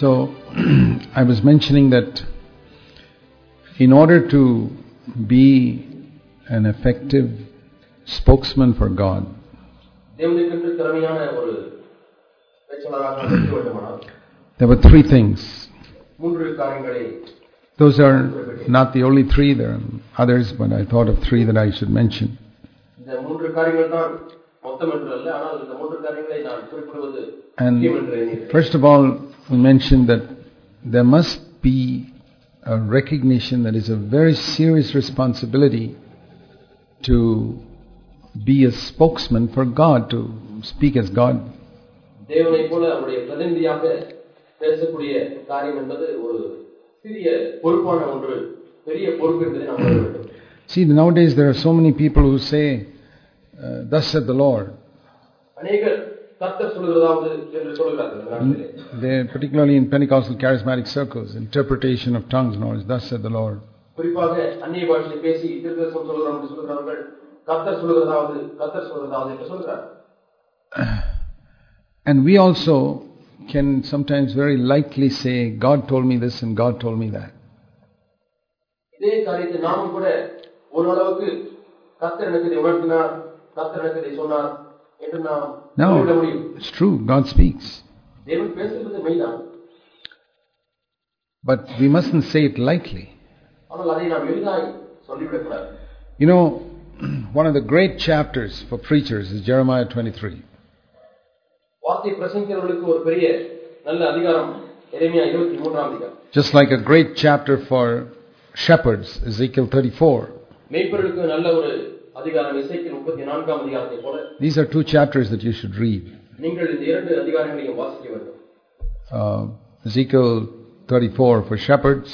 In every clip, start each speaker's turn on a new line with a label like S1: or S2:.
S1: So, I was mentioning that in order to be an effective spokesman for God, there were three things. Those are not the only three, there are others, but I thought of three that I should mention. And first of all, we mentioned that there must be a recognition that is a very serious responsibility to be a spokesman for God, to speak as God. See, nowadays there are so many people who say, uh, Thus said the Lord.
S2: அநேகர் கர்த்தர் சொல்கிறதாவது என்று சொல்கிறார்கள் இந்த நாட்டிலே
S1: They, particularly in Pentecostal charismatic circles, interpretation of tongues now is Thus said the Lord.
S2: குறிப்பாக அந்நிய பாஷையை பேசி திருத்தரசம் சொல்கிறோம் என்று சொல்கிறார்கள் கர்த்தர் சொல்கிறதாவது கர்த்தர் சொல்கிறதாவது என்று சொல்கிறார்
S1: And we also can sometimes very lightly say, God told me this and God told me that.
S2: இதே காரியத்தை நாமும் கூட ஓரளவுக்கு கர்த்தர் எனக்கு இதை உணர்த்தினார்
S1: no, it's true. God speaks. But we mustn't say it lightly. You know, one of the great chapters for preachers is Jeremiah 23. Just like a great chapter for shepherds, Ezekiel 34.
S2: மெய்ப்பொருளுக்கு நல்ல ஒரு அதிகாரம் இசைக்கில் முப்பத்தி நான்காம் அதிகாரத்தை போல
S1: These are two chapters that you should read.
S2: நீங்கள் இந்த இரண்டு அதிகாரங்களையும் வாசிக்க வேண்டும்
S1: Uh, Ezekiel 34 for shepherds,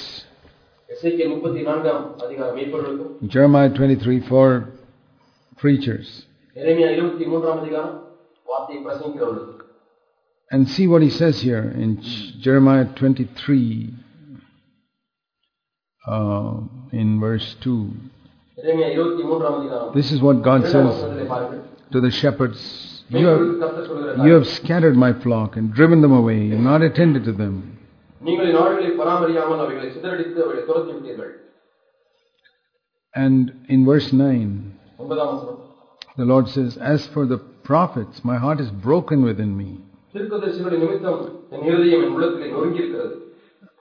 S2: இசைக்கில் முப்பத்தி நான்காம் அதிகாரம் மெய்ப்பொருளுக்கும்
S1: Jeremiah 23 for preachers.
S2: எளிமையா இருபத்தி மூன்றாம் அதிகாரம் வார்த்தை பிரசங்கிக்கிறவர்களுக்கு
S1: And see what he says here in J- Jeremiah 23, uh, in verse 2. This is what God says to the shepherds. You have, you have scattered my flock and driven them away, and not attended to them. And in verse 9, the Lord says, As for the prophets, my heart is broken within me.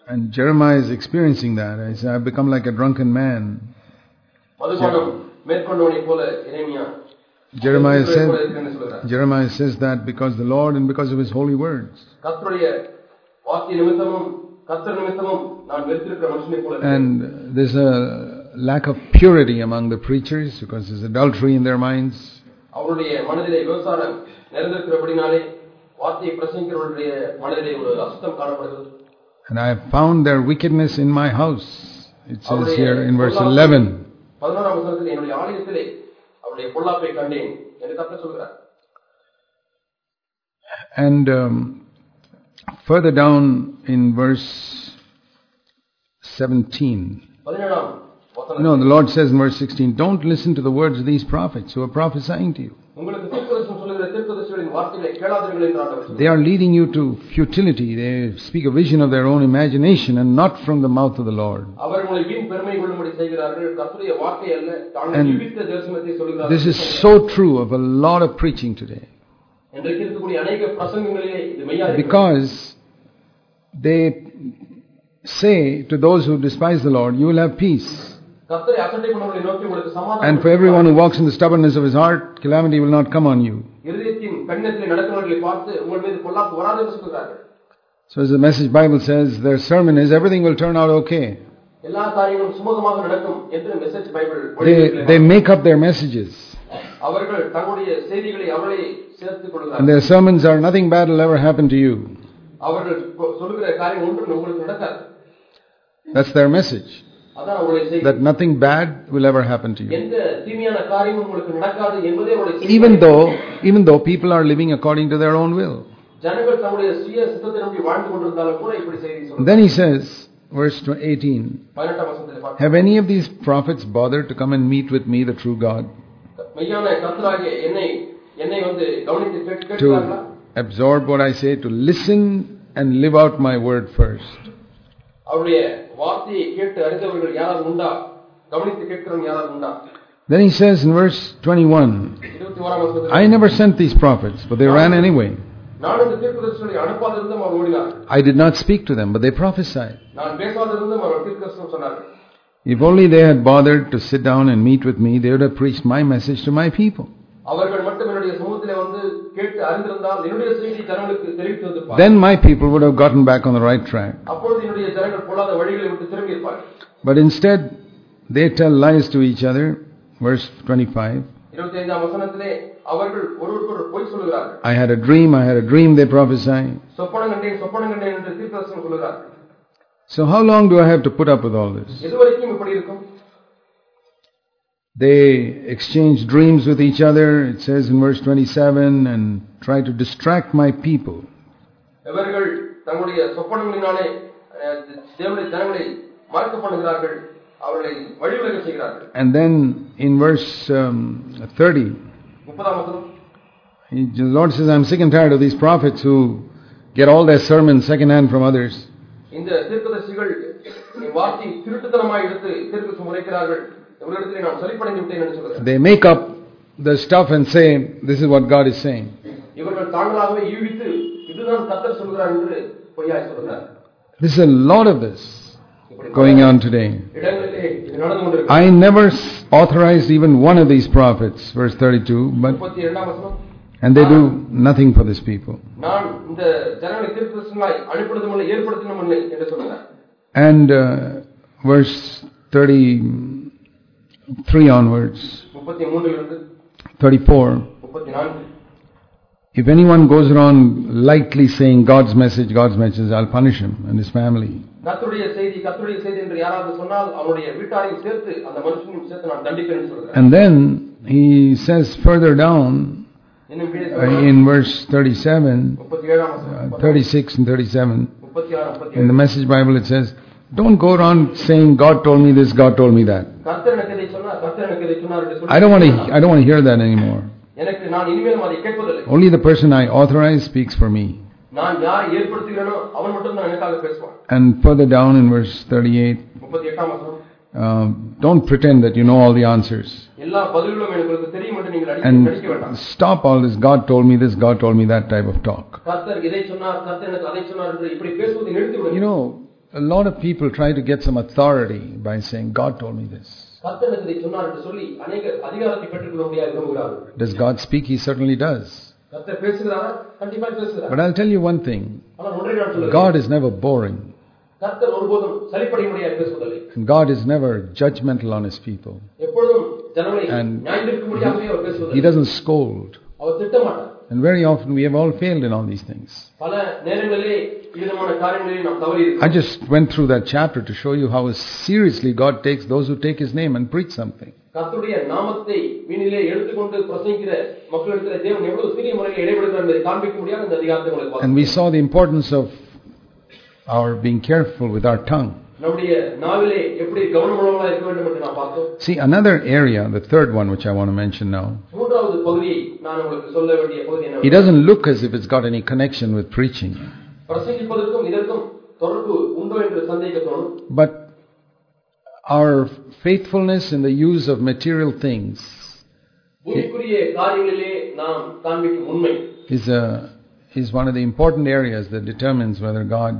S1: And Jeremiah is experiencing that. I says, I've become like a drunken man. Jeremiah Jeremiah says that because the Lord and because of his holy words. And there's a lack of purity among the preachers because there's adultery in their minds. And I have found their wickedness in my house. It says here in verse 11.
S2: பதினோராம் வசனத்தில் என்னுடைய ஆலயத்திலே அவருடைய பொல்லாப்பை கண்டேன் என்று கர்த்தர் சொல்கிறார்
S1: And um, further down in verse 17. no, the Lord says in verse 16, don't listen to the words of these prophets who are prophesying to you. They are leading you to futility. They speak a vision of their own imagination and not from the mouth of the Lord. And this is so true of a lot of preaching today. Because they say to those who despise the Lord, You will have peace. And for everyone who walks in the stubbornness of his heart, calamity will not come on you. So as the message Bible says, their sermon is everything will turn out okay. They, they make up their messages. And their sermons are nothing bad will ever happen to you. That's their message that nothing bad will ever happen to you. Even though, even though people are living according to their own will. Then he says, verse 18 Have any of these prophets bothered to come and meet with me, the true God? To absorb what I say, to listen and live out my word first.
S2: அவருடைய வார்த்தையை கேட்டு அறிந்தவர்கள் யாராவது உண்டா கவனித்து கேட்கிறவங்க யாராவது உண்டா
S1: Then he says in verse 21,
S2: இருபத்தி ஓராம் வசனத்தில்
S1: I never sent these prophets, but they ran anyway.
S2: நான் இந்த தீர்க்கதரிசிகளை அனுப்பாதிருந்தும் அவர் ஓடினார்கள்
S1: I did not speak to them, but they prophesied.
S2: நான் பேசாதிருந்தும் அவர் தீர்க்கதரிசனம் சொன்னார்கள்
S1: If only they had bothered to sit down and meet with me, they would have preached my message to my people.
S2: அவர்கள் மட்டும் என்னுடைய
S1: Then my people would have gotten back on the right track. But instead, they tell lies to each other. Verse 25. I had a dream, I had a dream, they prophesy. So, how long do I have to put up with all this?
S2: எதுவரைக்கும் இப்படி இருக்கும்
S1: They exchange dreams with each other, it says in verse 27, and try to distract my people.
S2: இவர்கள் தங்களுடைய சொப்பனங்களினாலே அஹ், தேவனுடைய ஜனங்களை மறக்க பண்ணுகிறார்கள் அவர்களை வழிவிலக செய்கிறார்கள்
S1: And then in verse um, 30,
S2: முப்பதாம் வசனம்
S1: he- the Lord says, I'm sick and tired of these prophets who get all their sermons secondhand from others.
S2: இந்த தீர்க்கதரிசிகள் என் வார்த்தையை திருட்டுத்தனமாய் எடுத்து தீர்க்கதரிசி முறைக்கிறார்கள்
S1: they make up the stuff and say, This is what God is saying. There's a lot of this going on today. I never authorized even one of these prophets, verse 32, but and they do nothing for these people. And uh, verse 30.
S2: 3 onwards,
S1: 34. If anyone goes around lightly saying God's message, God's message, I'll punish him and his family. And then he says further down uh, in verse 37, uh, 36 and 37, in the Message Bible it says, don't go around saying God told me this, God told me that. I don't want to. I don't want to hear that anymore. Only the person I authorize speaks for me. And further down in verse 38, uh, don't pretend that you know all the answers. And stop all this, God told me this, God told me that type of talk. You know, a lot of people try to get some authority by saying, God told me this. Does God speak? He certainly does. But I'll tell you one thing God is never boring. And God is never judgmental on his people. And He doesn't scold.
S2: Our திட்டமாட்டார்
S1: And very often we have all failed in all these things.
S2: பல நேரங்களிலே விதமான காரியங்களிலே நாம் தவறி
S1: I
S2: இருக்கிறோம்
S1: just went through that chapter to show you how seriously God takes those who take His name and preach something.
S2: கர்த்தருடைய நாமத்தை வீணிலே எடுத்துக்கொண்டு பிரசங்கிக்கிற மக்களிடத்தில் தேவன் எவ்வளவு சிறிய முறையில் இடைபெடுகிறார் என்பதை காண்பிக்க முடியாத இந்த அதிகாரத்தை உங்களுக்கு
S1: And
S2: பார்த்தோம்.
S1: we saw the importance of our being careful with our tongue. See, another area, the third one which I want to mention now, it doesn't look as if it's got any connection with preaching. But our faithfulness in the use of material things is, a, is one of the important areas that determines whether God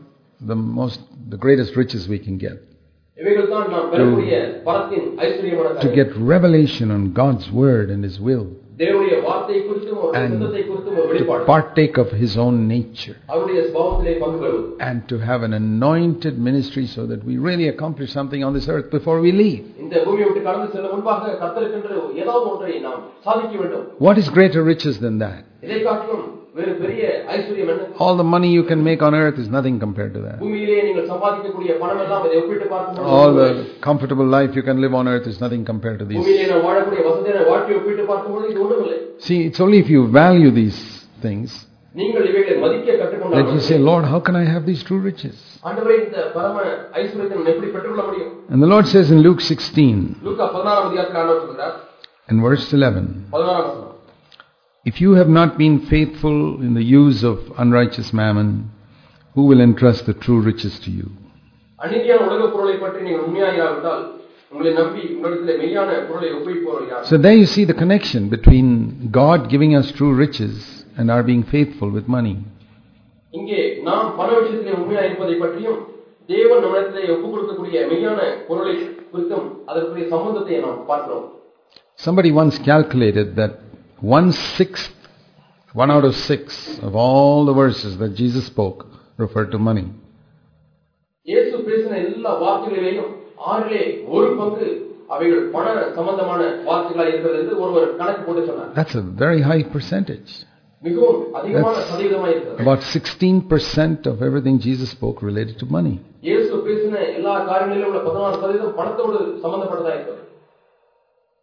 S1: the most, the greatest riches we can get. To,
S2: to
S1: get revelation on God's word and His will. And to partake of His own nature. And to have an anointed ministry so that we really accomplish something on this earth before we leave. What is greater riches than that? All the money you can make on earth is nothing compared to that. All the comfortable life you can live on earth is nothing compared to these. See, it's only if you value these things that you say, Lord, how can I have these true riches? And the Lord says in Luke 16, in verse 11, If you have not been faithful in the use of unrighteous mammon, who will entrust the true riches to you?
S2: அநீதியான உலக பொருளை பற்றி நீங்கள் உண்மையாயிராவிட்டால் உங்களை நம்பி உங்களிடத்தில் மெய்யான பொருளை ஒப்பிப்போர் யார்
S1: So there you see the connection between God giving us true riches and our being faithful with money.
S2: இங்கே நாம் பண விஷயத்திலே உண்மையா இருப்பதை பற்றியும் தேவன் நம்மிடத்திலே ஒப்புக் கொடுக்கக்கூடிய மெய்யான பொருளை குறித்தும் அதற்குரிய சம்பந்தத்தை நாம் பார்க்கிறோம்
S1: Somebody once calculated that one sixth, one out of six of all the verses that Jesus spoke referred to money.
S2: இயேசு பேசின எல்லா வார்த்தைகளிலேயும் ஆறிலே ஒரு பங்கு அவைகள் பண சம்பந்தமான வார்த்தைகளா இருக்கிறது என்று ஒருவர் கணக்கு போட்டு சொன்னார்
S1: That's a very high percentage.
S2: மிகவும் அதிகமான சதவீதமா இருக்கிறது
S1: About 16% of everything Jesus spoke related to money.
S2: இயேசு பேசின எல்லா காரியங்களிலும் உள்ள பதினாறு சதவீதம் பணத்தோடு சம்பந்தப்பட்டதா இருக்கிறது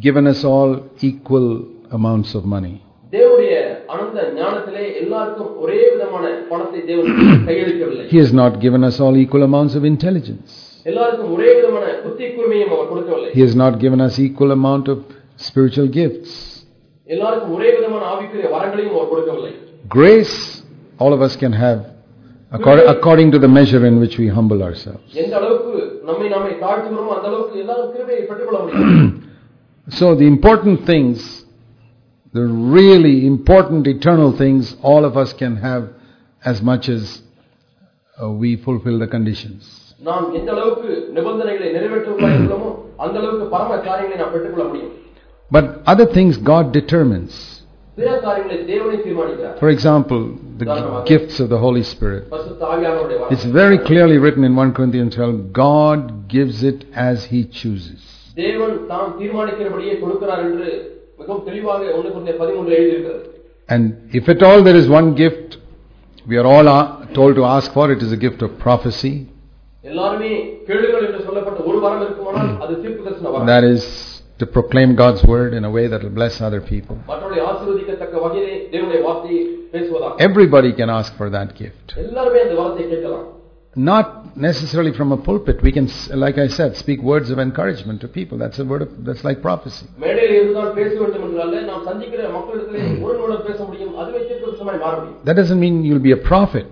S1: given us all equal amounts of money. he has not given us all equal amounts of intelligence. He has not given us equal amount of spiritual gifts. Grace, all of us can have according, to the measure in which we humble ourselves. So, the important things, the really important eternal things, all of us can have as much as uh, we fulfill the conditions.
S2: நாம் எந்த அளவுக்கு நிபந்தனைகளை நிறைவேற்றுகிறோமோ அந்த அளவுக்கு பரம காரியங்களை நாம் பெற்றுக்கொள்ள முடியும்
S1: But other things God determines.
S2: பிற காரியங்களை தேவனை தீர்மானிக்கிறார்
S1: For example, the g- gifts of the Holy Spirit.
S2: பரிசுத்த ஆவியானவருடைய வார்த்தை.
S1: It's very clearly written in 1 Corinthians 12 God gives it as He chooses.
S2: தேவன் தாம் தீர்மானிக்கிறபடியே கொடுக்கிறார் என்று மிகவும் தெளிவாக ஒன்று குறித்த பதிமூன்று எழுதியிருக்கிறது
S1: And if at all there is one gift we are all a- told to ask for, it is a gift of prophecy.
S2: எல்லாருமே கேளுங்கள் என்று சொல்லப்பட்ட ஒரு வரம் இருக்குமானால் அது தீர்ப்பு தரிசன வரம்
S1: That is to proclaim God's word in a way that will bless other people.
S2: மற்றவர்களை ஆசீர்வதிக்கத்தக்க வகையிலே தேவனுடைய வார்த்தையை பேசுவதாக
S1: Everybody can ask for that gift.
S2: எல்லாருமே அந்த வரத்தை கேட்கலாம்
S1: necessarily from a pulpit. We can, like I said, speak words of encouragement to people. That's a word of, that's like prophecy. That doesn't mean you'll be a prophet.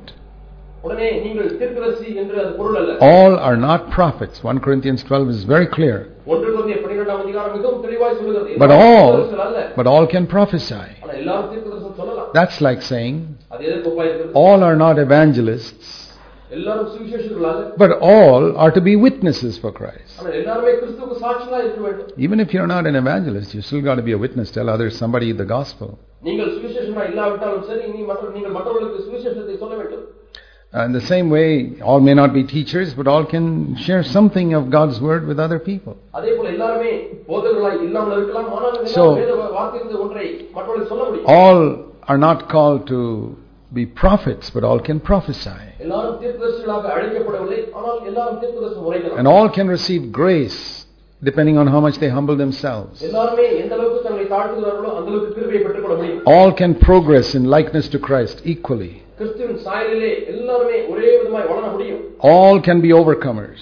S1: All are not prophets. 1 Corinthians 12 is very clear. But all, but all can prophesy. That's like saying all are not evangelists. But all are to be witnesses for Christ. Even if you're not an evangelist, you still got to be a witness. Tell others somebody the gospel. And the same way, all may not be teachers, but all can share something of God's word with other people. So, all are not called to be prophets, but all can prophesy. And all can receive grace depending on how much they humble themselves. All can progress in likeness to Christ equally. All can be overcomers.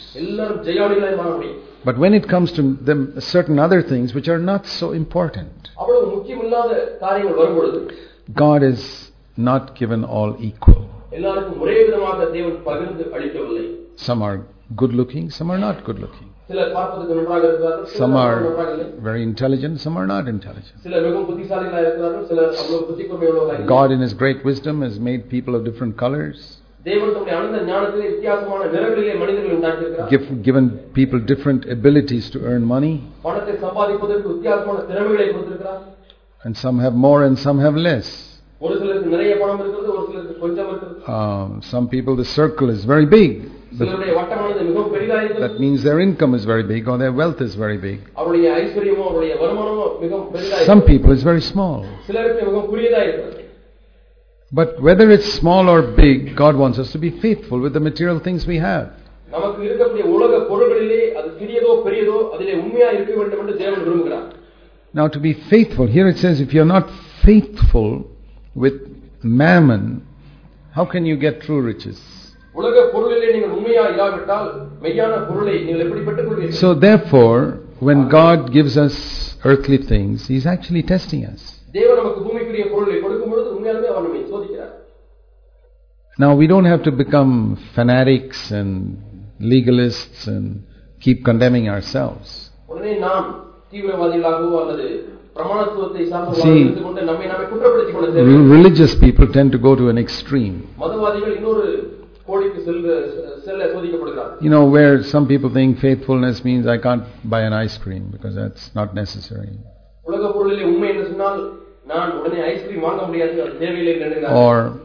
S1: But when it comes to them, certain other things which are not so important, God is not given all equal. Some are good looking, some are not good looking. Some are very intelligent, some are not intelligent. God, in His great wisdom, has made people of different colors. Give, given people different abilities to earn money. And some have more and some have less.
S2: ஒரு சிலருக்கு நிறைய பணம் இருக்கிறது ஒரு சிலருக்கு கொஞ்சம் இருக்கிறது
S1: Um, some people, the circle is very big. The-
S2: சிலருடைய வட்டமானது மிகவும் பெரிதாக இருக்கிறது
S1: that means their income is very big or their wealth is very big.
S2: அவருடைய ஐஸ்வர்யமோ அவருடைய வருமானமோ மிகவும் பெரிதாக
S1: Some
S2: இருக்கிறது.
S1: people, it's very small.
S2: சிலருக்கு மிகவும் குறுகியதாக இருக்கிறது
S1: But whether it's small or big, God wants us to be faithful with the material things we have.
S2: நமக்கு இருக்கக்கூடிய உலக பொருள்களிலே அது சிறியதோ பெரியதோ அதிலே உண்மையா இருக்க வேண்டும் என்று தேவன் விரும்புகிறார்
S1: Now, to be faithful, here it says, if you're not faithful with mammon, how can you get true riches? So, therefore, when God gives us earthly things, He's actually testing us. Now, we don't have to become fanatics and legalists and keep condemning ourselves. See, religious people tend to go to an extreme. You know, where some people think faithfulness means I can't buy an ice cream because that's not necessary. Or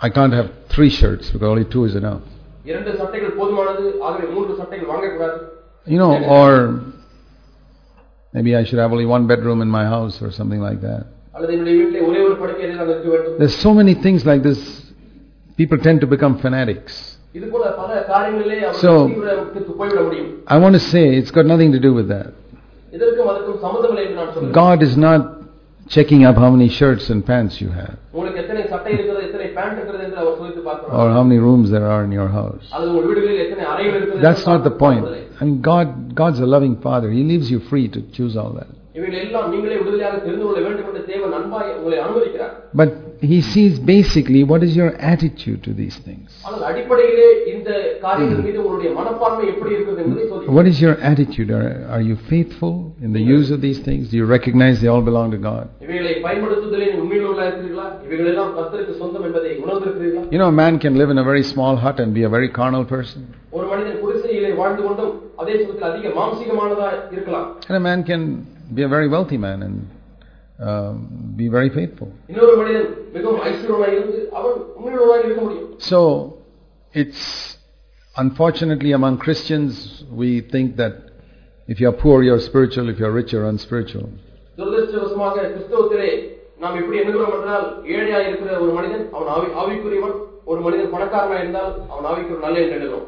S1: I can't have three shirts because only two is enough. You know, or Maybe I should have only one bedroom in my house or something like that. There's so many things like this. People tend to become fanatics. So, I want to say it's got nothing to do with that. God is not checking up how many shirts and pants you have. or how many rooms there are in your house. That's not the point. I mean, God, God's a loving Father. He leaves you free to choose all that. But he sees basically what is your attitude to these things.
S2: Mm.
S1: What is your attitude? Are, are you faithful in the use of these things? Do you recognize they all belong to God? You know, a man can live in a very small hut and be a very carnal person.
S2: ஒரு மனிதன் குடிசையிலே வாழ்ந்து கொண்டும் அதே சமயத்தில் அதிக மாம்சீகமானதா இருக்கலாம்
S1: and a man can be a very wealthy man and um, be very faithful.
S2: இன்னொரு மனிதன் மிகவும் ஐஸ்வர்யமாய் இருந்து அவன் உண்மையுள்ளவனாக இருக்க முடியும்
S1: So, it's unfortunately among Christians, we think that if you're poor, you're spiritual, if you're rich, you're unspiritual.
S2: துரதிருஷ்டவசமாக கிறிஸ்தவத்திலே நாம் எப்படி எண்ணுகிறோம் என்றால் ஏழையா இருக்கிற ஒரு மனிதன் அவன் ஆவி ஆவிக்குரியவன் ஒரு மனிதன் பணக்காரனா இருந்தால் அவன் ஆவிக்குரிய நல்ல என்று எண்ணுகிறோம்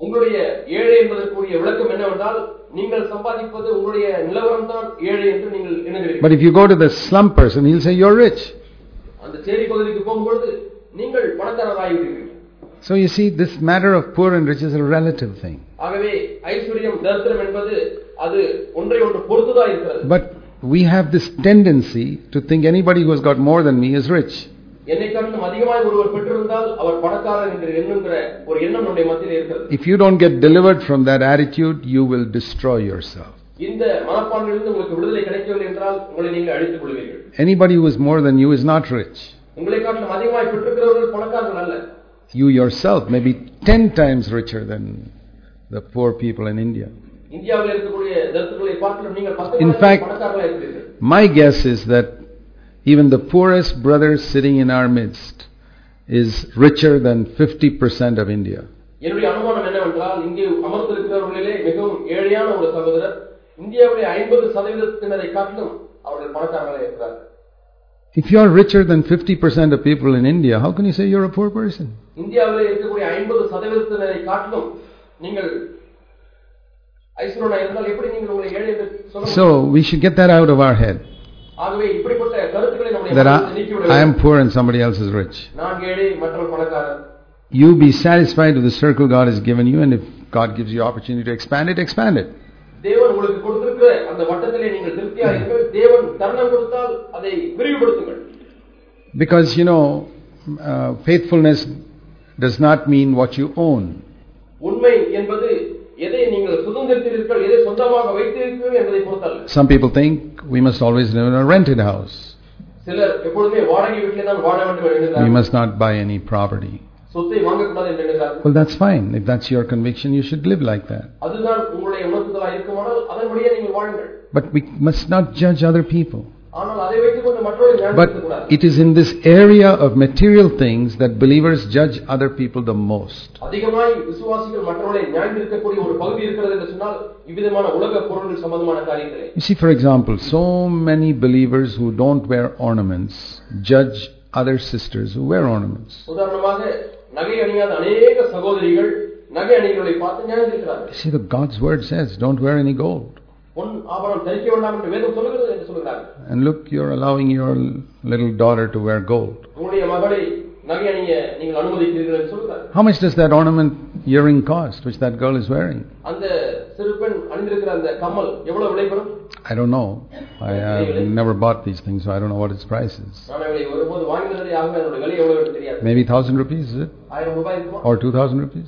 S2: உங்களுடைய ஏழை என்பதற்குரிய விளக்கம் என்னவென்றால் நீங்கள் சம்பாதிப்பது உங்களுடைய நிலவரம் தான் ஏழை என்று நீங்கள் எண்ணுகிறீர்கள்
S1: But if you go to the slum person, he'll say, You're rich.
S2: அந்த சேரி பகுதிக்கு போகும்பொழுது நீங்கள் பணக்காரராகிவிட்டீர்கள்
S1: So you see, this matter of poor and rich is a relative thing.
S2: ஆகவே ஐஸ்வர்யம் தரித்திரம் என்பது அது ஒன்றை ஒன்று பொறுத்துதான் இருக்கிறது
S1: But we have this tendency to think anybody who has got more than me is rich. If you don't get delivered from that attitude, you will destroy yourself. Anybody who is more than you is not rich. You yourself may be ten times richer than the poor people in India. In fact, my guess is that even the poorest brother sitting in our midst is richer than 50% of India.
S2: என்னுடைய அனுமானம் என்னவென்றால் இங்கே அமர்ந்திருக்கிறவர்களிலே மிகவும் ஏழையான ஒரு சகோதரர் இந்தியாவுடைய ஐம்பது சதவீதத்தினரை காட்டிலும் அவர்கள் பணக்காரர்களாக இருக்கிறார்கள்
S1: If you are richer than 50% of people in India, how can you say you're a poor person?
S2: இந்தியாவிலே இருக்கக்கூடிய ஐம்பது சதவீதத்தினரை காட்டிலும் நீங்கள் ஐஸ்வரனா இருந்தால் எப்படி நீங்கள் உங்களை ஏழை என்று சொல்ல முடியும்?
S1: So we should get that out of our head
S2: ஆகவே இப்படிப்பட்ட கருத்துக்களை நம்முடைய
S1: that
S2: மனதிலிருந்து நீக்கிவிட
S1: I, I am
S2: வேண்டும்.
S1: poor and somebody else is rich.
S2: நான் ஏழை மற்றவர் பணக்காரர்
S1: You be satisfied with the circle God has given you, and if God gives you opportunity to expand it, expand it.
S2: தேவன் உங்களுக்கு கொடுத்திருக்கிற அந்த வட்டத்திலே நீங்கள் திருப்தியாக இருங்கள் தேவன் தருணம் கொடுத்தால் அதை விரிவுபடுத்துங்கள்
S1: Because you know, uh, faithfulness does not mean what you own.
S2: உண்மை என்பது
S1: some people think we must always live in a rented house. We must not buy any property. Well, that's fine. If that's your conviction, you should live like that. But we must not judge other people. But it is in this area of material things that believers judge other people the most. You see, for example, so many believers who don't wear ornaments judge other sisters who wear ornaments. See, the God's word says, don't wear any gold. And look, you're allowing your little daughter to wear gold. How much does that ornament earring cost, which that girl is wearing? I don't know. I have never bought these things, so I don't know what its price is. Maybe thousand rupees, is it? Or two thousand rupees?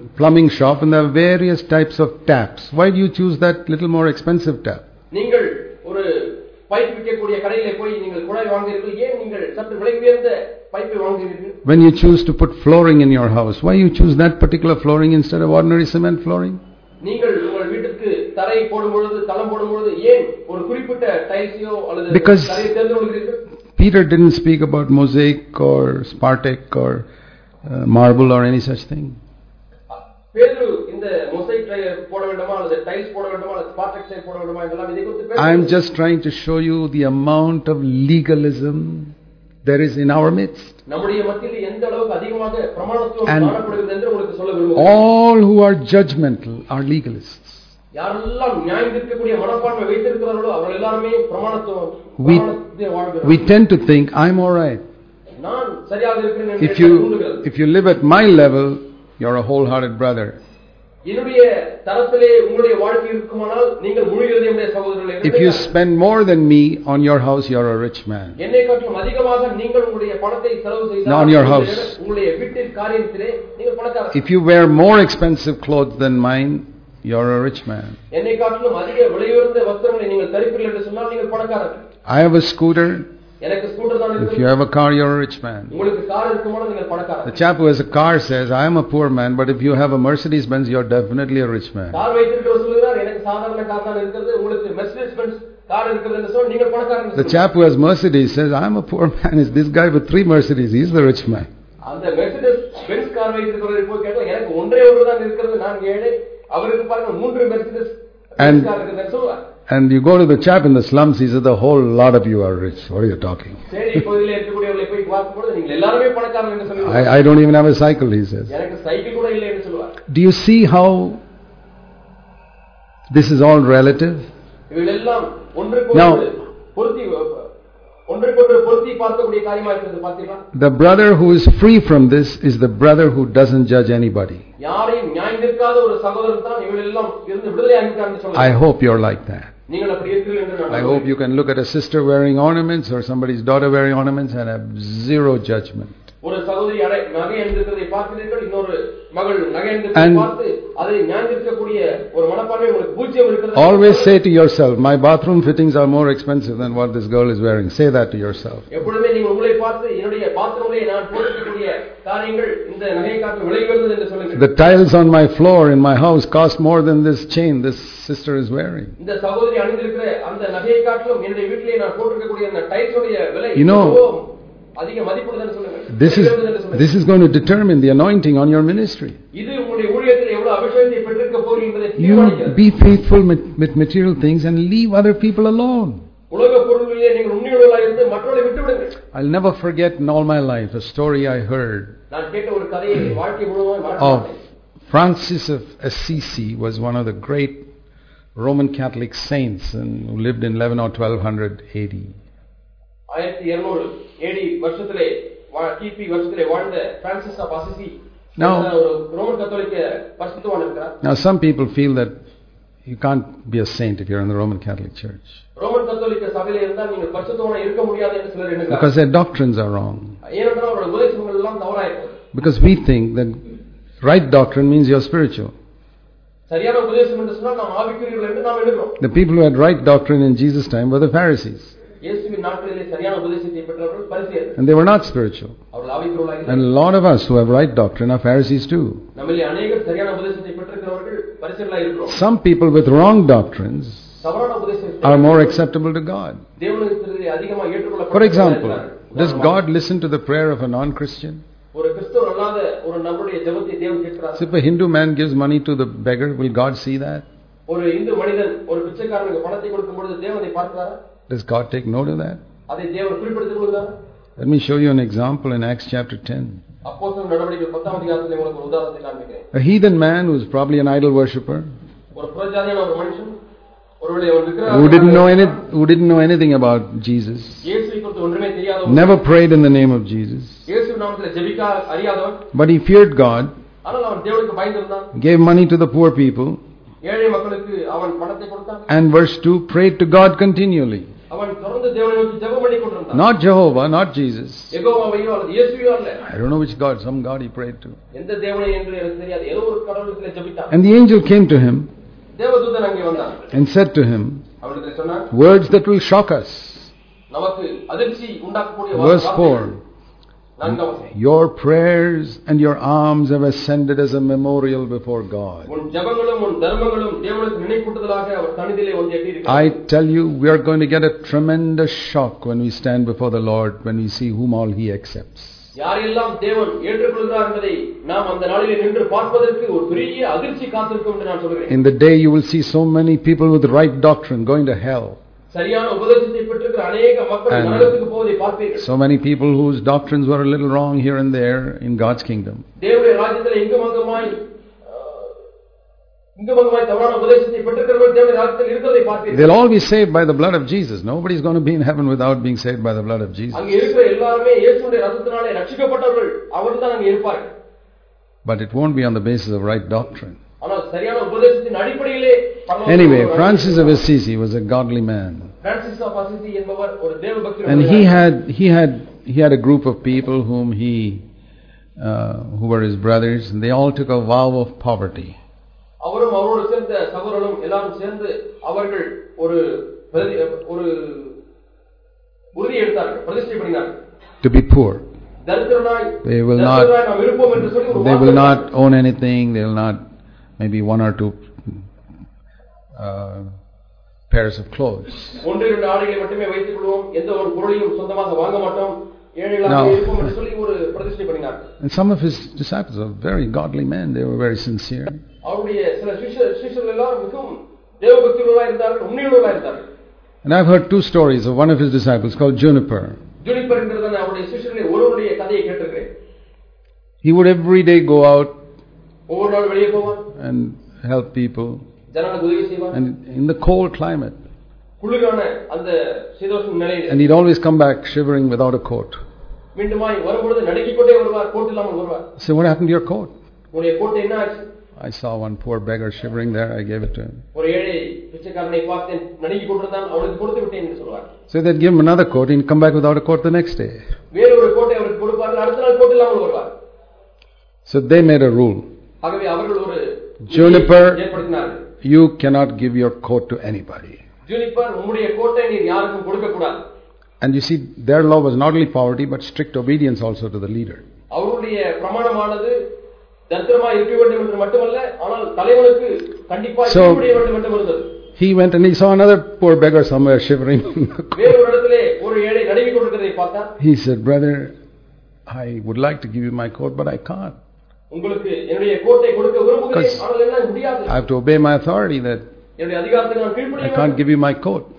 S1: plumbing shop and there are various types of taps. Why do you choose that little more expensive tap?
S2: நீங்கள் ஒரு pipe விற்கக்கூடிய கடையிலே போய் நீங்கள் குழாய் வாங்குகிறீர்கள் ஏன் நீங்கள் சற்று விலை உயர்ந்த பைப்பை வாங்குகிறீர்கள்
S1: When you choose to put flooring in your house, why you choose that particular flooring instead of ordinary cement flooring?
S2: நீங்கள் உங்கள் வீட்டுக்கு தரை போடும் பொழுது தளம் போடும் பொழுது ஏன் ஒரு குறிப்பிட்ட டைல்ஸையோ அல்லது
S1: Because-
S2: தரையை தேர்ந்து கொள்கிறீர்கள்
S1: Peter didn't speak about mosaic or Spartak or uh, marble or any such thing.
S2: I
S1: am just trying to show you the amount of legalism there is in our midst. And all who are judgmental are legalists. We, we tend to think, I'm alright. If you, if you live at my level, you're a wholehearted brother. If you spend more than me on your house, you're a rich man.
S2: Not
S1: on your house. If you wear more expensive clothes than mine, you're a rich man. I have a scooter.
S2: எனக்கு scooter தான்
S1: If you
S2: இருக்கு
S1: have a car, you're a rich man.
S2: உங்களுக்கு car இருக்குமானால் நீங்கள்
S1: The
S2: பணக்காரர்
S1: chap who has a car says, I am a poor man, but if you have a Mercedes Benz, you're definitely a rich man.
S2: Car வைத்திருக்கிறவர் சொல்லுகிறார் எனக்கு சாதாரண car தான் இருக்கிறது உங்களுக்கு மெர்சிடிஸ் பென்ஸ் கார் இருக்கிறது என்று சொன்னால் நீங்கள் பணக்காரர் என்று
S1: The
S2: சொல்லுங்கள்.
S1: chap who has Mercedes says, I'm a poor man. Is this guy with three Mercedes? He's the rich man.
S2: அந்த மெர்சிடிஸ் பென்ஸ் கார் வைத்திருக்கிறவரை போய் கேட்டால் எனக்கு ஒன்றே ஒன்று தான் இருக்கிறது நான் ஏழை அவருக்கு பாருங்க மூன்று மெர்சிடிஸ்
S1: And-
S2: கார் இருக்குது என்று சொல்லுவார்
S1: and you go to the chap in the slums, he says, the whole lot of you are rich. What are you talking? I, I don't even have a cycle, he says. Do you see how this is all relative? Now, the brother who is free from this is the brother who doesn't judge anybody. I hope you're like that. I hope you can look at a sister wearing ornaments or somebody's daughter wearing ornaments and have zero judgment.
S2: ஒரு சகோதரி அடை நகை அணிந்திருக்கிறதை பார்க்கிறீர்கள் இன்னொரு மகள் நகை அணிந்திருக்கிறதை
S1: And-
S2: பார்த்து அதை நியாயந்திருக்கக்கூடிய ஒரு மனப்பான்மை உங்களுக்கு பூஜ்யம் இருக்கிறது
S1: Always say to yourself, my bathroom fittings are more expensive than what this girl is wearing. Say that to yourself.
S2: எப்பொழுதுமே நீங்கள் உங்களை பார்த்து என்னுடைய பாத்திரங்களே நான் போட்டிருக்கக்கூடிய காரியங்கள் இந்த நகையை காட்டு விலை உயர்ந்தது என்று சொல்லுங்கள்
S1: The tiles on my floor in my house cost more than this chain this sister is wearing.
S2: இந்த சகோதரி அணிந்திருக்கிற அந்த நகையை காட்டிலும் என்னுடைய வீட்டிலே நான் போட்டிருக்கக்கூடிய அந்த டைல்ஸ் உடைய விலை
S1: You know, this is, this is going to determine the anointing on your ministry. You be faithful with material things and leave other people alone. I'll never forget in all my life a story I heard of Francis of Assisi was one of the great Roman Catholic saints and who lived in 11 or 1200 AD.
S2: ஆயிரத்தி இருநூறு ஏடி வருஷத்திலே வா- கிபி வருஷத்திலே வாழ்ந்த Francis of Assisi
S1: Now-
S2: என்ற ஒரு Roman கத்தோலிக்க பரிசுத்தவான் இருக்கிறார்
S1: Now some people feel that you can't be a saint if you're in the Roman Catholic Church
S2: Roman கத்தோலிக்க சபையில இருந்தால் நீங்கள் பரிசுத்தவானா இருக்க முடியாது என்று சிலர்
S1: because
S2: எண்ணுகிறார்
S1: their doctrines are wrong.
S2: ஏனென்றால் அவருடைய உபதேசங்கள் எல்லாம் தவறா இருக்கிறது
S1: Because we think that right doctrine means you're spiritual.
S2: சரியான உபதேசம் என்று சொன்னால் நாம் ஆவிக்குரியவர்கள் என்று நாம் எண்ணுகிறோம்
S1: The people who had right doctrine in Jesus' time were the Pharisees,
S2: இயேசுவின் நாட்களிலே சரியான உபதேசத்தை பெற்றவர்கள் பரிசெயர்கள்
S1: and they were not spiritual.
S2: அவர்கள் ஆவிக்குரியவர்களாக
S1: And a lot of us who have right doctrine are Pharisees too.
S2: நம்மிலே அநேகர் சரியான உபதேசத்தை பெற்றிருக்கிறவர்கள் பரிசுகளாக இருக்கிறோம்
S1: Some people with wrong doctrines
S2: தவறான உபதேசம்
S1: are more acceptable to God.
S2: தேவனுக்கு அதிகமாக ஏற்றுக்கொள்ள
S1: For example, does God listen to the prayer of a non-Christian?
S2: ஒரு கிறிஸ்தவர் அல்லாத ஒரு நபருடைய ஜெபத்தை தேவன் கேட்கிறார்
S1: So if a Hindu man gives money to the beggar, will God see that?
S2: ஒரு இந்து மனிதன் ஒரு பிச்சைக்காரனுக்கு பணத்தை கொடுக்கும் பொழுது தேவனை பார்க்கிறாரா
S1: does God take note of that? Let me show you an example in Acts chapter 10. A heathen man who was probably an idol worshipper. who didn't know any who didn't know anything about Jesus. never prayed in the name of Jesus. but he feared God gave money to the poor people and verse 2 prayed to God continually.
S2: அவன் தொடர்ந்து தேவனை நோக்கி ஜெபம் பண்ணி கொண்டிருந்தான்
S1: Not Jehovah, not Jesus.
S2: எகோவாவையோ அல்லது இயேசுவையோ அல்ல
S1: I don't know which God, some God he prayed to.
S2: எந்த தேவனை என்று எனக்கு தெரியாது ஏதோ ஒரு கடவுளுக்கு ஜெபித்தான்
S1: And the angel came to him
S2: தேவதூதன் அங்கே வந்தான்
S1: and said to him,
S2: அவனுக்கு சொன்னான்
S1: Words that will shock us.
S2: நமக்கு அதிர்ச்சி உண்டாக்கக்கூடிய
S1: Verse
S2: வார்த்தைகள்.
S1: 4
S2: நான்காம் வசனம்.
S1: Your prayers and your arms have ascended as a memorial before God.
S2: உன் ஜெபங்களும் உன் தர்மங்களும் தேவனுக்கு நினைப்பூட்டுதலாக அவர் சன்னிதியிலே வந்து எட்டியிருக்கிறார்
S1: I tell you, we are going to get a tremendous shock when we stand before the Lord, when we see whom all He accepts.
S2: யாரெல்லாம் தேவன் ஏற்றுக்கொள்கிறார் என்பதை நாம் அந்த நாளிலே நின்று பார்ப்பதற்கு ஒரு பெரிய அதிர்ச்சி காத்திருக்கும் என்று நான் சொல்கிறேன்
S1: In the day, you will see so many people with right doctrine going to hell.
S2: சரியான உபதேசத்தை பெற்றிருக்கிற அநேக மக்கள்
S1: And-
S2: நரகத்துக்கு போவதை பார்ப்பீர்கள்
S1: So many people whose doctrines were a little wrong here and there in God's kingdom.
S2: தேவனுடைய ராஜ்யத்தில் இங்கும் அங்குமாய் அஹ், இங்கும் அங்குமாய் தவறான உபதேசத்தை பெற்றிருக்கிறவர்கள் தேவனுடைய ராஜ்யத்தில் இருக்கிறதை பார்ப்பீர்கள்
S1: They'll all be saved by the blood of Jesus. Nobody's going to be in heaven without being saved by the blood of Jesus.
S2: அங்கே இருக்கிற எல்லாருமே இயேசுடைய ரத்தத்தினாலே ரட்சிக்கப்பட்டவர்கள் அவர்கள் தான் அங்கே இருப்பார்கள்
S1: But it won't be on the basis of right doctrine.
S2: ஆனால் சரியான உபதேசத்தின் அடிப்படையிலே பரலோகத்தில்
S1: Anyway,
S2: ஒரு
S1: Francis of Assisi was a godly man.
S2: Francis of Assisi என்பவர் ஒரு தேவ பக்தி
S1: And he had, he had, he had a group of people whom he, uh, who were his brothers, and they all took a vow of poverty.
S2: அவரும் அவரோடு சேர்ந்த சகோதரர்களும் எல்லாரும் சேர்ந்து அவர்கள் ஒரு பிரதி- ஒரு உறுதி எடுத்தார்கள் பிரதிஷ்டை பண்ணினார்கள்
S1: To be poor.
S2: தரித்திரனாய்
S1: They will not-
S2: தரித்திரனாய் நாம் இருப்போம் என்று சொல்லி ஒரு
S1: They will
S2: வாக்கு
S1: not own anything, they will not, maybe one or two uh, pairs of clothes. Now, and some of his disciples are very godly men, they were very sincere. And I've heard two stories of one of his disciples called Juniper. He would every day go out and help people. And in the cold climate. And he'd always come back shivering without a coat. So what happened to your coat? I saw one poor beggar shivering there, I gave it to him. So they'd give him another coat and he'd come back without a coat the next day. So they made a rule. Juniper
S2: ஏற்படுத்தினார்கள்
S1: You cannot give your coat to anybody.
S2: Juniper உம்முடைய கோட்டை நீர் யாருக்கும் கொடுக்க கூடாது
S1: And you see, their law was not only poverty, but strict obedience also to the leader.
S2: அவருடைய பிரமாணமானது தத்திரமா இருக்க வேண்டும் என்று மட்டுமல்ல ஆனால் தலைவனுக்கு கண்டிப்பா
S1: So-
S2: கீழ்ப்படிய வேண்டும் என்று இருந்தது
S1: He went and he saw another poor beggar somewhere shivering.
S2: வேறு ஒரு இடத்திலே ஒரு ஏழை நடுங்கிக் கொண்டிருக்கிறதை பார்த்தார்
S1: he said, Brother, I would like to give you my coat, but I can't. I have to obey my authority that I can't give you my coat.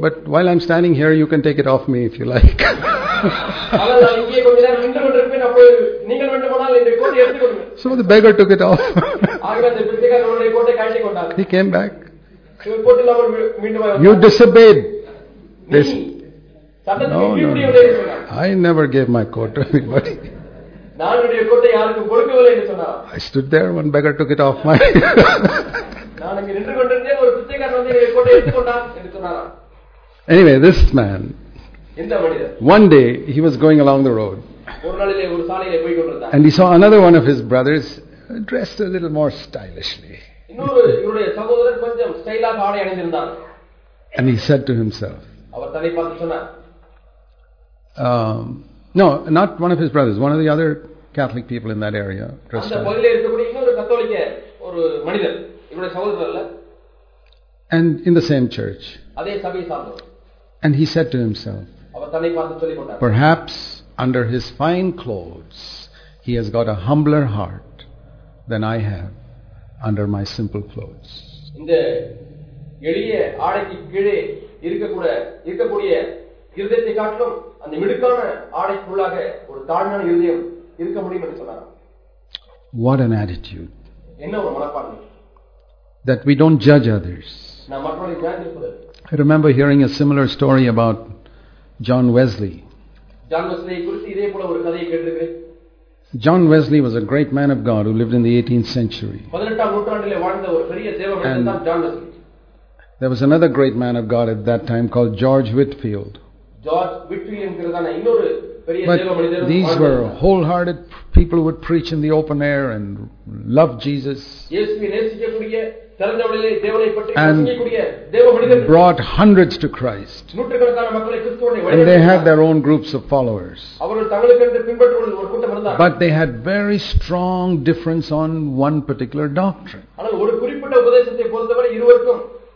S1: But while I'm standing here, you can take it off me if you like. so the beggar took it off. he came back. You disobeyed. This. No, no, no. I never gave my coat to anybody. I stood there, one beggar took it off my. anyway, this man, one day he was going along the road. And he saw another one of his brothers uh, dressed a little more stylishly. and he said to himself, um, No, not one of his brothers, one of the other Catholic people in that area. dressed
S2: அந்த
S1: up.
S2: பகுதியில இருக்கக்கூடிய இன்னொரு கத்தோலிக்க ஒரு மனிதர் இவருடைய சகோதரர் அல்ல
S1: And in the same church.
S2: அதே சபையை சார்ந்தவர்
S1: And he said to himself,
S2: அவர் தன்னை பார்த்து சொல்லிக் கொண்டார்
S1: Perhaps under his fine clothes, he has got a humbler heart than I have under my simple clothes.
S2: இந்த எளிய ஆடைக்கு கீழே இருக்கக்கூட இருக்கக்கூடிய இருதயத்தை காட்டிலும் அந்த மிடுக்கான ஆடைக்குள்ளாக ஒரு தாழ்மையான இருதயம் இருக்க முடியும் என்று சொன்னார்.
S1: வாட் அன் ஆட்டிடியூட்
S2: என்ன ஒரு மனப்பான்மை?
S1: That we don't judge others. i remember hearing a similar story about john wesley.
S2: John wesley குறித்து இதே போல ஒரு கதையை
S1: John Wesley was a great man of God who lived in the 18th century.
S2: And
S1: there was another great man of God at that time called George
S2: Whitefield.
S1: But these were wholehearted people who would preach in the open air and love Jesus and brought hundreds to Christ. And they had their own groups of followers. But they had very strong difference on one particular doctrine.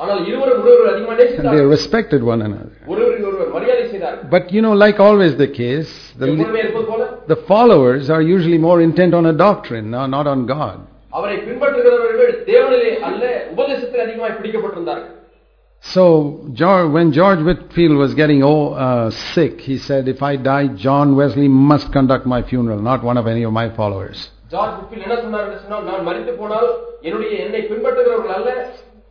S1: And they respected one another. But you know, like always the case, the, the followers are usually more intent on a doctrine, not on God. So George, when George Whitefield was getting old, uh, sick, he said, "If I die, John Wesley must conduct my funeral, not one of any of my followers."
S2: George என்ன சொன்னார் நான் மறித்து போனால் என்னுடைய என்னை பின்பற்றுகிறவர்கள் அல்ல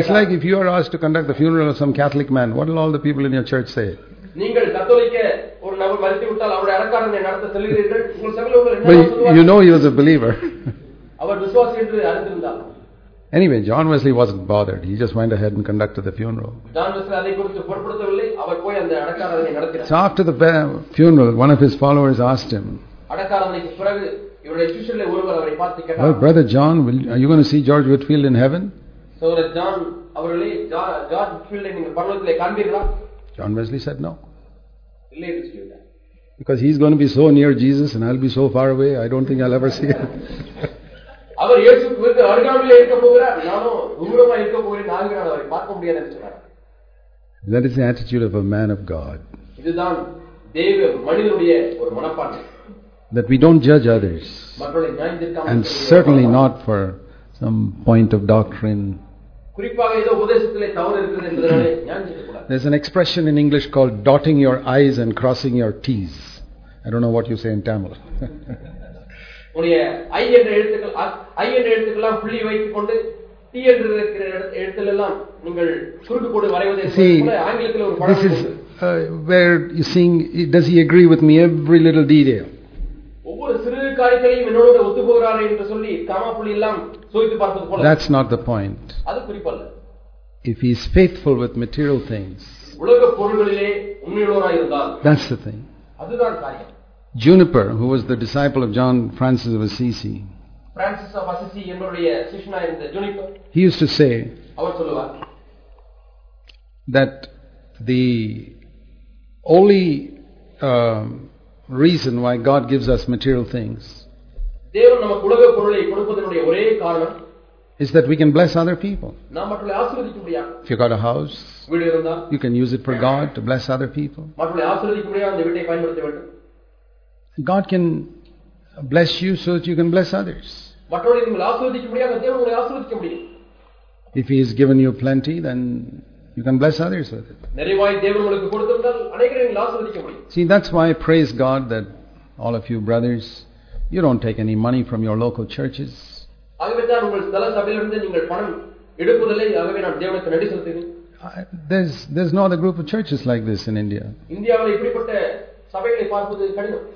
S1: It's like if you are asked to conduct the funeral of some Catholic man, what will all the people in your church say? But you know he was a believer. Anyway, John Wesley wasn't bothered. He just went ahead and conducted the funeral. So after the funeral, one of his followers asked him, well,
S2: oh,
S1: brother John, will, are you going to see George Whitefield in heaven? John Wesley said no. Because he's going to be so near Jesus and I'll be so far away, I don't think I'll ever see him.
S2: அவர் இயேசுக்கு அருகாமையில இருக்க போகிறார் நானும் தூரமா இருக்க போகிறேன் அவரை பார்க்க முடியாதுன்னு
S1: That is the attitude of a man of God.
S2: இதுதான் தேவ மனிதனுடைய ஒரு மனப்பான்மை
S1: That we don't judge others.
S2: மற்றவர்களை நியாயந்திருக்காமல்
S1: And
S2: இருக்கக்கூடிய ஒரு
S1: certainly
S2: மனப்பான்மை.
S1: not for some point of doctrine.
S2: குறிப்பாக ஏதோ உபதேசத்திலே தவறு இருக்குது என்பதனாலே நியாயந்திருக்க கூடாது
S1: There's an expression in English called dotting your I's and crossing your T's. I don't know what you say in Tamil.
S2: உடைய ஐ என்ற எழுத்துக்கள் அ- ஐ என்ற எழுத்துக்கெல்லாம் புள்ளி வைத்துக் கொண்டு டி என்று இருக்கிற எழுத்து- எழுத்தில் எல்லாம் நீங்கள் குறுக்கு கோடு வரைவது என்பது
S1: See,
S2: போல ஆங்கிலத்தில் ஒரு
S1: this
S2: பழமொழி
S1: is
S2: உண்டு.
S1: uh, where you seeing, does he agree with me every little detail?
S2: ஒவ்வொரு சிறு காரியத்தையும் என்னோட ஒத்து போகிறாரே என்று சொல்லி காமா புள்ளி எல்லாம் சோதித்து பார்ப்பது போல
S1: That's not the point.
S2: அது குறிப்பல்ல
S1: If he's faithful with material things,
S2: உலக பொருள்களிலே உண்மையுள்ளவராய் இருந்தால்
S1: that's the thing.
S2: அதுதான் காரியம்
S1: Juniper, who was the disciple of John Francis of Assisi,
S2: Francis of Assisi என்பவருடைய சிஷ்யனா இருந்த Juniper
S1: he used to say
S2: அவர் சொல்லுவார்
S1: that the only um, reason why God gives us material things
S2: தேவன் நமக்கு உலக பொருளை கொடுப்பதனுடைய ஒரே காரணம்
S1: is that we can bless other people.
S2: நாம் மற்றவர்களை ஆசீர்வதிக்க முடியாது
S1: If you got a house,
S2: வீடு இருந்தால்
S1: you can use it for God to bless other people.
S2: மற்றவர்களை ஆசீர்வதிக்க முடியாது அந்த வீட்டை பயன்படுத்த வேண்டும்
S1: God can bless you so that you can bless others.
S2: மற்றவர்களை நீங்கள் ஆசீர்வதிக்க முடியாது தேவன் உங்களை ஆசீர்வதிக்க முடியும்
S1: If He has given you plenty, then you can bless others with it. See, that's why I praise God that all of you brothers, you don't take any money from your local churches. There's, there's no other group of churches like this in India.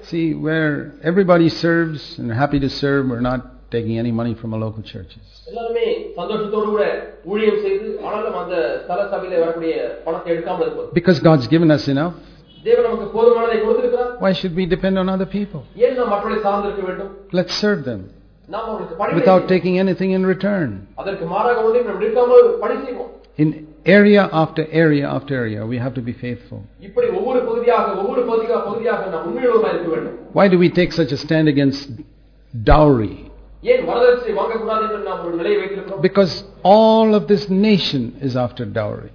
S1: See, where everybody serves and happy to serve, we're not taking any money from our local churches.
S2: எல்லாருமே சந்தோஷத்தோடு கூட ஊழியம் செய்து ஆனாலும் அந்த ஸ்தல சபையில வரக்கூடிய பணத்தை எடுக்காமல் இருப்பது
S1: Because God's given us enough,
S2: தேவன் நமக்கு போதுமானதை கொடுத்திருக்கிறார்
S1: why should we depend on other people?
S2: ஏன் நாம் மற்றவர்களை சார்ந்திருக்க வேண்டும்
S1: Let's serve them
S2: நாம் அவர்களுக்கு பணி
S1: without
S2: செய்வோம்.
S1: taking anything in return.
S2: அதற்கு மாறாக ஒன்றையும் நாம் எடுக்காமல் பணி செய்வோம்
S1: In area after area after area, we have to be faithful.
S2: இப்படி ஒவ்வொரு பகுதியாக ஒவ்வொரு பகுதியாக பகுதியாக நாம் உண்மையுள்ளவராக இருக்க வேண்டும்
S1: Why do we take such a stand against dowry? because all of this nation is after dowry.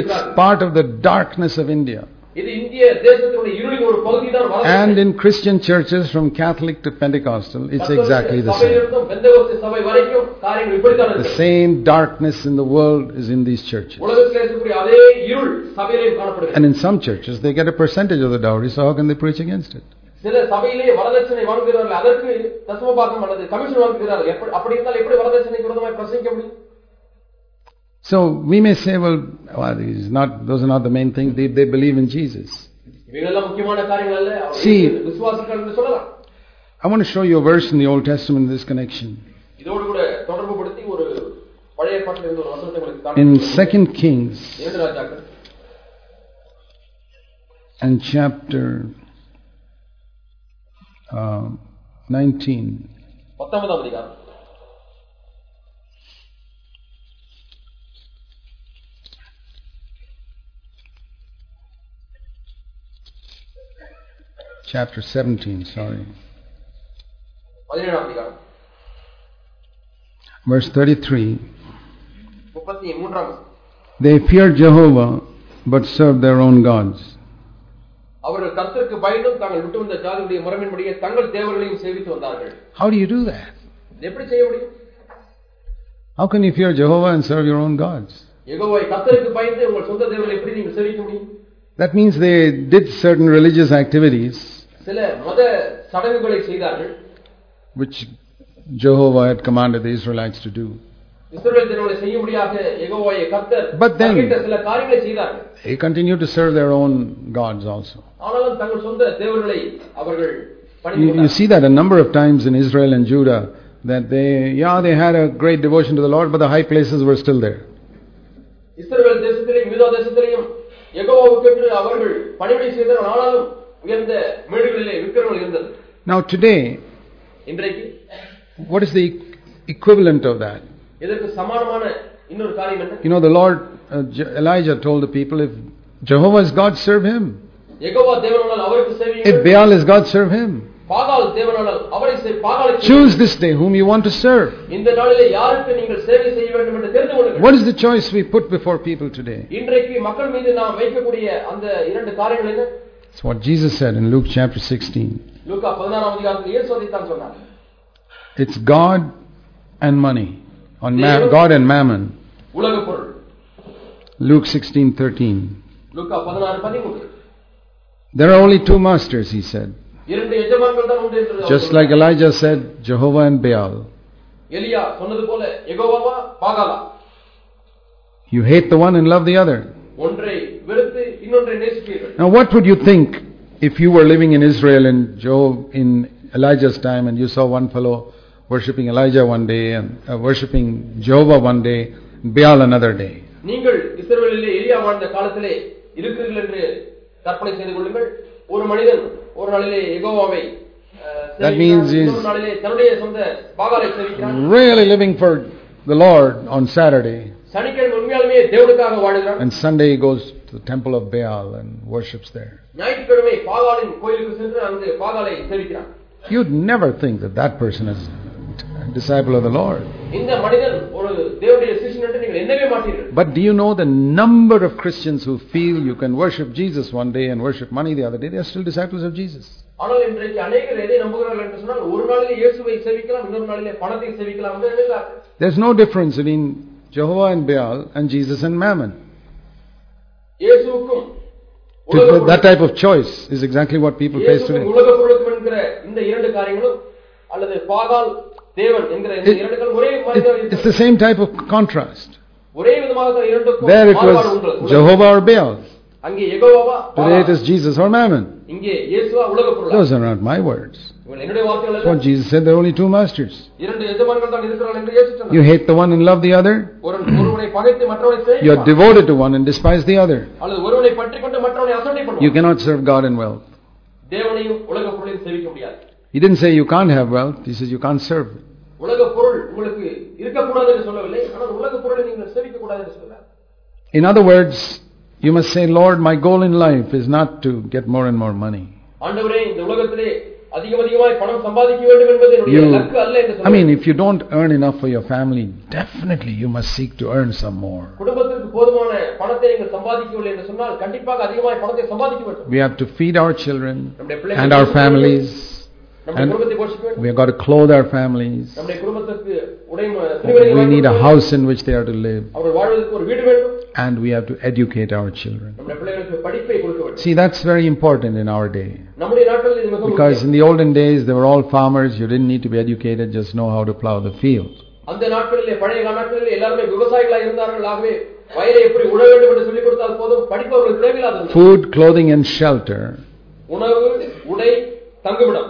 S1: It's part of the darkness of India.
S2: இது இந்திய தேசத்தினுடைய இருளின் ஒரு பகுதி தான்
S1: And in Christian churches, from Catholic to Pentecostal, it's exactly the same.
S2: சபையிலிருந்தும் Pentecost சபை வரைக்கும் காரியங்கள் இப்படித்தான்
S1: The
S2: இருக்கு
S1: same darkness in the world is in these churches.
S2: உலகத்தில் இருக்கக்கூடிய அதே இருள் சபையிலே காணப்படுகிறது
S1: And in some churches, they get a percentage of the dowry, so how can they preach against it?
S2: சில சபையிலே வரதட்சணை வாங்குகிறார்கள் அதற்கு தசமபாகம் அல்லது கமிஷன் வாங்குகிறார்கள் எப்படி அப்படி இருந்தால் எப்படி வரதட்சணைக்கு விரோதமாய் பிரசங்கிக்க முடியும்
S1: so we may say, well, well not, those are not the main things. They, they believe in Jesus. See, I want to show you a verse in the Old Testament in this connection. In 2 Kings and chapter uh, 19. Chapter 17, sorry.
S2: பதினேழாம் அதிகாரம்
S1: Verse 33.
S2: முப்பத்தி மூன்றாம் வசனம்.
S1: They feared Jehovah, but served their own gods.
S2: அவர்கள் கர்த்தருக்கு பயந்தும் தாங்கள் விட்டு வந்த ஜாதியுடைய முறைமையின்படியே தங்கள் தேவர்களையும் சேவித்து வந்தார்கள்
S1: How do you do that?
S2: இது எப்படி செய்ய முடியும்
S1: How can you fear Jehovah and serve your own gods?
S2: யெகோவாவை கர்த்தருக்கு பயந்து உங்கள் சொந்த தேவர்களை எப்படி நீங்கள் சேவிக்க முடியும்
S1: That means they did certain religious activities
S2: சில மத சடங்குகளை செய்தார்கள்
S1: which Jehovah had commanded the Israelites to do.
S2: இஸ்ரவேல் ஜனங்களை செய்யும்படியாக யெகோவாயை கர்த்தர்
S1: But then-
S2: கற்பித்த சில காரியங்களை செய்தார்கள்
S1: They continued to serve their own gods also.
S2: ஆனாலும் தங்கள் சொந்த தேவர்களை அவர்கள் பணிந்து
S1: You, you
S2: கொண்டார்.
S1: see that a number of times in Israel and Judah that they, yeah, they had a great devotion to the Lord, but the high places were still there.
S2: இஸ்ரவேல் தேசத்திலேயும் யூதா தேசத்திலேயும் யெகோவாவுக்கென்று அவர்கள் பணிவிடை செய்தார்கள் ஆனாலும்
S1: now today, what is the equivalent of that? You know, the Lord uh, Elijah told the people if Jehovah is God, serve him. If Baal is God, serve him. Choose this day whom you want to serve. What is the choice we put before people today?
S2: இன்றைக்கு மக்கள் மீது நாம் வைக்கக்கூடிய அந்த இரண்டு காரியங்கள் என்ன
S1: It's what Jesus said in Luke chapter 16.
S2: லூக்கா பதினாறாம் அதிகாரத்தில் இயேசு அதைத்தான் சொன்னார்
S1: It's God and money, on ma- God and mammon.
S2: உலக பொருள்
S1: Luke 16:13.
S2: லூக்கா பதினாறு பதிமூன்று
S1: There are only two masters, he said.
S2: இரண்டு எஜமான்கள் தான் உண்டு என்று அவர்
S1: Just
S2: சொன்னார்.
S1: like Elijah said, Jehovah and Baal.
S2: எலியா சொன்னது போல எகோவாவா பாகாலா
S1: You hate the one and love the other.
S2: ஒன்றை வெறுத்து இன்னொன்றை நேசிப்பீர்கள்
S1: Now, what would you think if you were living in Israel in Job in Elijah's time and you saw one fellow worshipping Elijah one day and uh, worshipping Jehovah one day, Baal another day?
S2: நீங்கள் இஸ்ரவேலிலே எலியா வாழ்ந்த காலத்திலே இருக்கிறீர்கள் என்று கற்பனை செய்து கொள்ளுங்கள் ஒரு மனிதன் ஒரு நாளிலே எகோவாவை அஹ்,
S1: That
S2: சேவிக்கிறான்.
S1: means he's-
S2: இன்னொரு நாளிலே தன்னுடைய சொந்த பாகாலை சேவிக்கிறான்
S1: Really living for the Lord on Saturday,
S2: சனிக்கிழமை உண்மையாலுமே தேவனுக்காக வாழுகிறான்
S1: and Sunday he goes to the temple of Baal and worships there.
S2: ஞாயிற்றுக்கிழமை பாகாலின் கோயிலுக்கு சென்று அங்கு பாகாலை சேவிக்கிறான்
S1: You'd never think that that person is a disciple of the Lord.
S2: இந்த மனிதன் ஒரு தேவனுடைய சிஷன் என்று நீங்கள் எண்ணவே மாட்டீர்கள்
S1: But do you know the number of Christians who feel you can worship Jesus one day and worship money the other day? They are still disciples of Jesus.
S2: ஆனால் இன்றைக்கு அநேகர் எதை நம்புகிறார்கள் என்று சொன்னால் ஒரு நாளிலே இயேசுவை சேவிக்கலாம் இன்னொரு நாளிலே பணத்தை சேவிக்கலாம் என்று எண்ணுகிறார்கள்
S1: There's no difference between Jehovah and Baal and Jesus and Mammon. To, that type of choice is exactly what people face today. It, it's the same type of contrast. There it was Jehovah or Baal. Today it is Jesus or Mammon. Those are not my words.
S2: இவள் என்னுடைய வார்த்தைகள்
S1: That's what
S2: அல்ல.
S1: Jesus said. There are only two masters.
S2: இரண்டு எஜமான்கள் தான் இருக்கிறார்கள் என்று இயேசு சொன்னார்.
S1: You hate the one and love the other.
S2: ஒரு ஒருவனை பகைத்து மற்றவனை
S1: You are
S2: சேவிப்பான்.
S1: devoted to one and despise the other.
S2: அல்லது ஒருவனை பற்றிக் கொண்டு மற்றவனை அசட்டை
S1: You
S2: பண்ணுவான்
S1: cannot serve God and wealth.
S2: தேவனையும் உலக பொருளையும் சேவிக்க முடியாது
S1: He didn't say you can't have wealth. He says you can't serve.
S2: உலக பொருள் உங்களுக்கு இருக்கக்கூடாது என்று சொல்லவில்லை ஆனால் உலக பொருளை நீங்கள் சேவிக்க கூடாது என்று சொல்றார்
S1: In other words, you must say, Lord, my goal in life is not to get more and more money.
S2: ஆண்டவரே இந்த உலகத்திலே
S1: You, I mean, if you don't earn enough for your family, definitely you must seek to earn some more. We have to feed our children and our families. And we have got to clothe our families. We need a house in which they are to live
S2: அவர்கள் வாழ்வதற்கு ஒரு வீடு வேண்டும்
S1: And we have to educate our children.
S2: நம்முடைய பிள்ளைகளுக்கு படிப்பை கொடுக்க வேண்டும்
S1: See, that's very important in our day.
S2: நம்முடைய நாட்டில் இது மிக
S1: Because
S2: முக்கியம்.
S1: in the olden days, they were all farmers. You didn't need to be educated, just know how to plow the field.
S2: அந்த நாட்களிலே பழைய நாட்களிலே எல்லாருமே விவசாயிகளாக இருந்தார்கள் ஆகவே வயலை எப்படி உழ வேண்டும் என்று சொல்லிக் கொடுத்தால் போதும் படிப்பு அவர்களுக்கு தேவையில்லாதது
S1: Food, clothing, and shelter.
S2: உணவு உடை தங்குமிடம்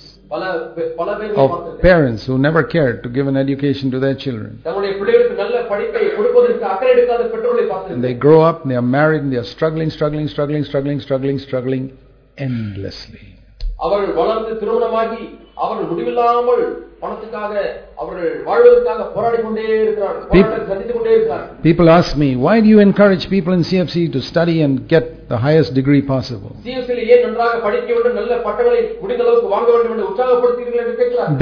S1: of
S2: பார்த்திருக்கிறேன்
S1: parents who never cared to give an education to their children.
S2: தங்களுடைய பிள்ளைகளுக்கு நல்ல படிப்பை கொடுப்பதற்கு அக்கறை எடுக்காத பெற்றோர்களை
S1: And
S2: பார்த்திருக்கிறேன்
S1: they grow up, they are married, and they are struggling, struggling, struggling, struggling, struggling, struggling endlessly.
S2: அவர்கள் வளர்ந்து திருமணமாகி அவர்கள் முடிவில்லாமல் பணத்துக்காக அவர்கள் வாழ்வதற்காக போராடி கொண்டே இருக்கிறார்கள் போராட்டத்தை சந்தித்துக் கொண்டே இருக்கிறார்கள்
S1: People ask me, why do you encourage people in CFC to study and get the highest degree possible.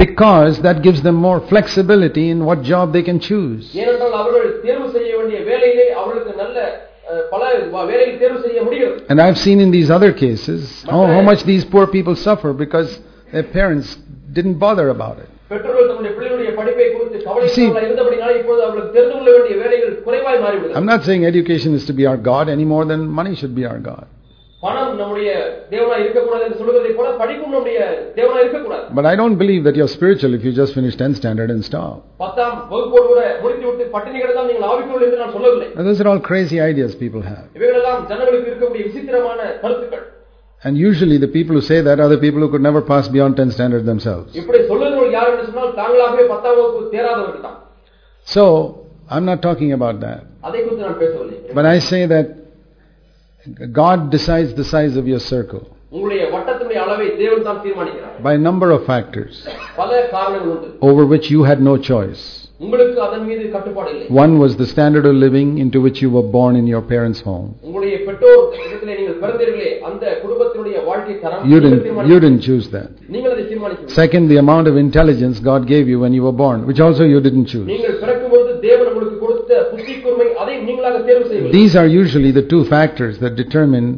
S1: Because that gives them more flexibility in what job they can choose. And I've seen in these other cases how, how much these poor people suffer because their parents didn't bother about it.
S2: See,
S1: I'm not saying education is to be our God any more than money should be our God. But I don't believe that you're spiritual if you just finish 10th standard and stop. Now, those are all crazy ideas people have. And usually the people who say that are the people who could never pass beyond 10 standard themselves. So, I'm not talking about that. But I say that God decides the size of your circle. By number of factors over which you had no choice.
S2: உங்களுக்கு அதன் மீது கட்டுப்பாடு இல்லை
S1: One was the standard of living into which you were born in your parents' home.
S2: உங்களுடைய பெற்றோர் இடத்திலே நீங்கள் பிறந்தீர்களே அந்த குடும்பத்தினுடைய வாழ்க்கை தரம்
S1: You
S2: நீங்கள்
S1: didn't,
S2: தீர்மானிக்க-
S1: you didn't choose that.
S2: நீங்கள் அதை தீர்மானிக்க
S1: Second, the amount of intelligence God gave you when you were born, which also you didn't choose.
S2: நீங்கள் பிறக்கும் பொழுது தேவன் உங்களுக்கு கொடுத்த புத்தி கூர்மை அதை நீங்களாக தேர்வு செய்வீர்கள்
S1: These are usually the two factors that determine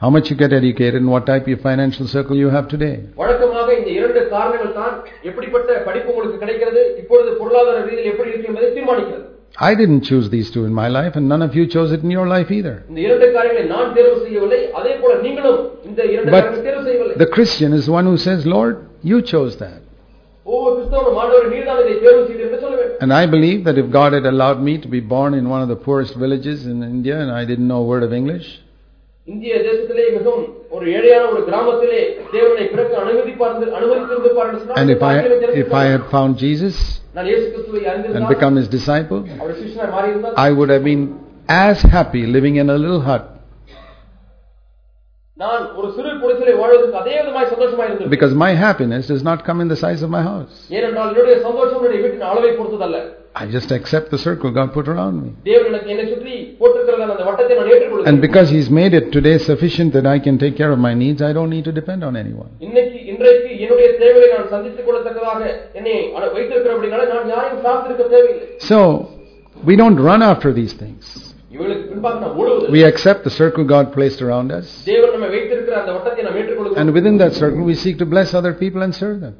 S1: how much you get educated and what type of financial circle you have today.
S2: வழக்கமாக இந்த இரண்டு காரணங்கள் தான் எப்படிப்பட்ட படிப்பு உங்களுக்கு கிடைக்கிறது இப்பொழுது பொருளாதார ரீதியில் எப்படி இருக்கு என்பதை தீர்மானிக்கிறது
S1: I didn't choose these two in my life, and none of you chose it in your life either.
S2: இந்த இரண்டு காரியங்களை நான் தேர்வு செய்யவில்லை அதே போல நீங்களும் இந்த இரண்டு
S1: But
S2: காரியங்களை தேர்வு செய்யவில்லை
S1: The Christian is one who says, Lord, you chose that.
S2: ஒவ்வொரு கிறிஸ்தவனும் ஆண்டவர் நீர்தான் இதை தேர்வு செய்து என்று சொல்ல வேண்டும்
S1: And I believe that if God had allowed me to be born in one of the poorest villages in India and I didn't know a word of English,
S2: இந்திய தேசத்திலே மிகவும் ஒரு ஏழையான ஒரு கிராமத்திலே தேவனை பிறக்க அனுமதிப்பார் அனுமதித்திருந்திருப்பார் என்று சொன்னால்
S1: and
S2: இந்த
S1: if I,
S2: காரியங்களை
S1: if I
S2: தெரிந்திருந்தால்
S1: had found Jesus
S2: நான் இயேசு கிறிஸ்துவை
S1: and
S2: அறிந்திருந்தால்
S1: become his disciple,
S2: our சிஷ்யனாய் மாறியிருந்தால்
S1: I would have been as happy living in a little hut
S2: நான் ஒரு சிறு குடிசையிலே வாழ்வதற்கு அதே விதமாய் சந்தோஷமாய் இருந்திருப்பேன்
S1: because my happiness does not come in the size of my house.
S2: ஏனென்றால் என்னுடைய சந்தோஷம் என்னுடைய வீட்டின் அளவை பொறுத்ததல்ல
S1: I just accept the circle God put around me.
S2: தேவன் எனக்கு என்னை சுற்றி போட்டிருக்கிறதான அந்த வட்டத்தை நான்
S1: And
S2: ஏற்றுக்கொள்கிறேன்
S1: because He's made it today sufficient that I can take care of my needs, I don't need to depend on anyone.
S2: இன்னைக்கு இன்றைக்கு என்னுடைய தேவையை நான் சந்தித்துக் கொள்ளத்தக்கதாக என்னை அனு- வைத்திருக்கிறபடினால நான் யாரையும் சார்ந்திருக்க தேவையில்லை
S1: So, we don't run after these things.
S2: இவர்களுக்கு பின்பாக நாம் ஓடுவது
S1: We accept the circle God placed around us.
S2: தேவன் நம்மை வைத்திருக்கிற அந்த வட்டத்தை நாம்
S1: And
S2: ஏற்றுக்கொள்கிறோம்
S1: within that circle, we seek to bless other people and serve them.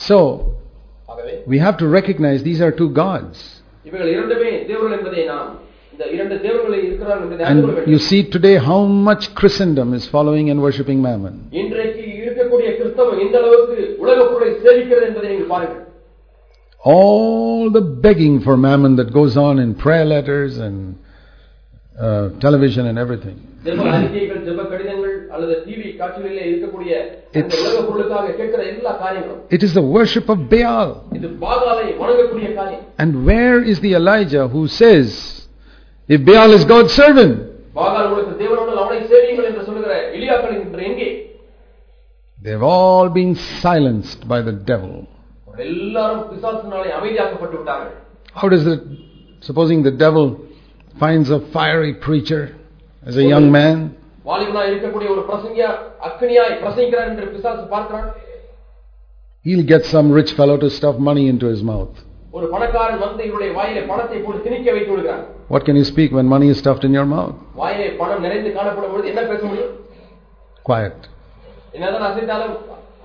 S1: So, we have to recognize these are two gods. And you see today how much Christendom is following and worshipping mammon. All the begging for mammon that goes on in prayer letters and uh, television and everything.
S2: ஜெப அறிக்கைகள் ஜெப கடிதங்கள் அல்லது TV காட்சிகளிலே இருக்கக்கூடிய அந்த
S1: It's-
S2: உலக பொருளுக்காக கேட்கிற எல்லா காரியங்களும்
S1: It is the worship of Baal.
S2: இது பாகாலை வணங்கக்கூடிய காரியம்
S1: And where is the Elijah who says, if Baal is God's servant,
S2: பாகால் உங்களுக்கு தேவனோடு அவனை சேவியுங்கள் என்று சொல்லுகிற எலியாக்கள் இன்று எங்கே
S1: they've all been silenced by the devil.
S2: அவர்கள் எல்லாரும் பிசாசினாலே அமைதியாக்கப்பட்டு விட்டார்கள்
S1: How does it, supposing the devil finds a fiery preacher as a young man,
S2: வாலிபனா இருக்கக்கூடிய ஒரு பிரசங்கியா அக்னியாய் பிரசங்கிக்கிறார் என்று பிசாசு பார்க்கிறான்
S1: he'll get some rich fellow to stuff money into his mouth.
S2: ஒரு பணக்காரன் வந்து இவருடைய வாயிலே பணத்தை போட்டு திணிக்க வைத்து விடுகிறான்
S1: What can you speak when money is stuffed in your mouth?
S2: வாயிலே பணம் நிறைந்து காணப்படும் பொழுது என்ன பேச முடியும்
S1: Quiet.
S2: என்னதான் அசைத்தாலும்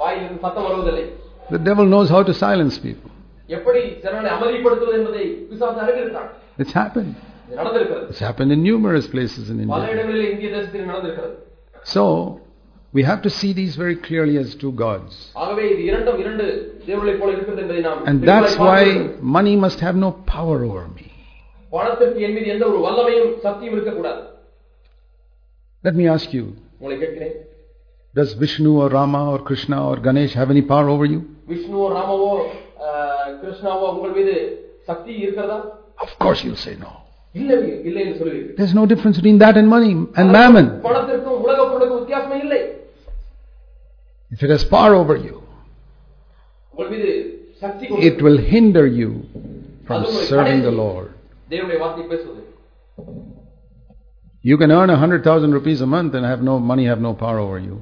S2: வாயிலிருந்து சத்தம் வருவதில்லை
S1: The devil knows how to silence people.
S2: எப்படி ஜனங்களை அமைதிப்படுத்துவது என்பதை பிசாசு அறிந்திருக்கிறான்
S1: It's happened.
S2: இது நடந்திருக்கிறது
S1: It's happened in numerous places in
S2: பல
S1: India.
S2: இடங்களில் இந்திய தேசத்தில் நடந்திருக்கிறது
S1: So, we have to see these very clearly as two gods.
S2: ஆகவே இது இரண்டும் இரண்டு தேவர்களைப் போல இருக்கிறது என்பதை நாம்
S1: And
S2: தெளிவாய்
S1: that's
S2: பார்க்க
S1: why
S2: வேண்டும்.
S1: money must have no power over me.
S2: பணத்திற்கு என் மீது எந்த ஒரு வல்லமையும் சக்தியும் இருக்கக்கூடாது
S1: Let me ask you,
S2: உங்களை கேட்கிறேன்
S1: does Vishnu or Rama or Krishna or Ganesh have any power over you?
S2: விஷ்ணுவோ ராமவோ ஆஹ், கிருஷ்ணாவோ உங்கள் மீது சக்தி இருக்கிறதா
S1: Of course you'll say no. There's no difference between that and money and mammon. If it has power over you, it will hinder you from serving the Lord. You can earn a hundred thousand rupees a month and have no money, have no power over you.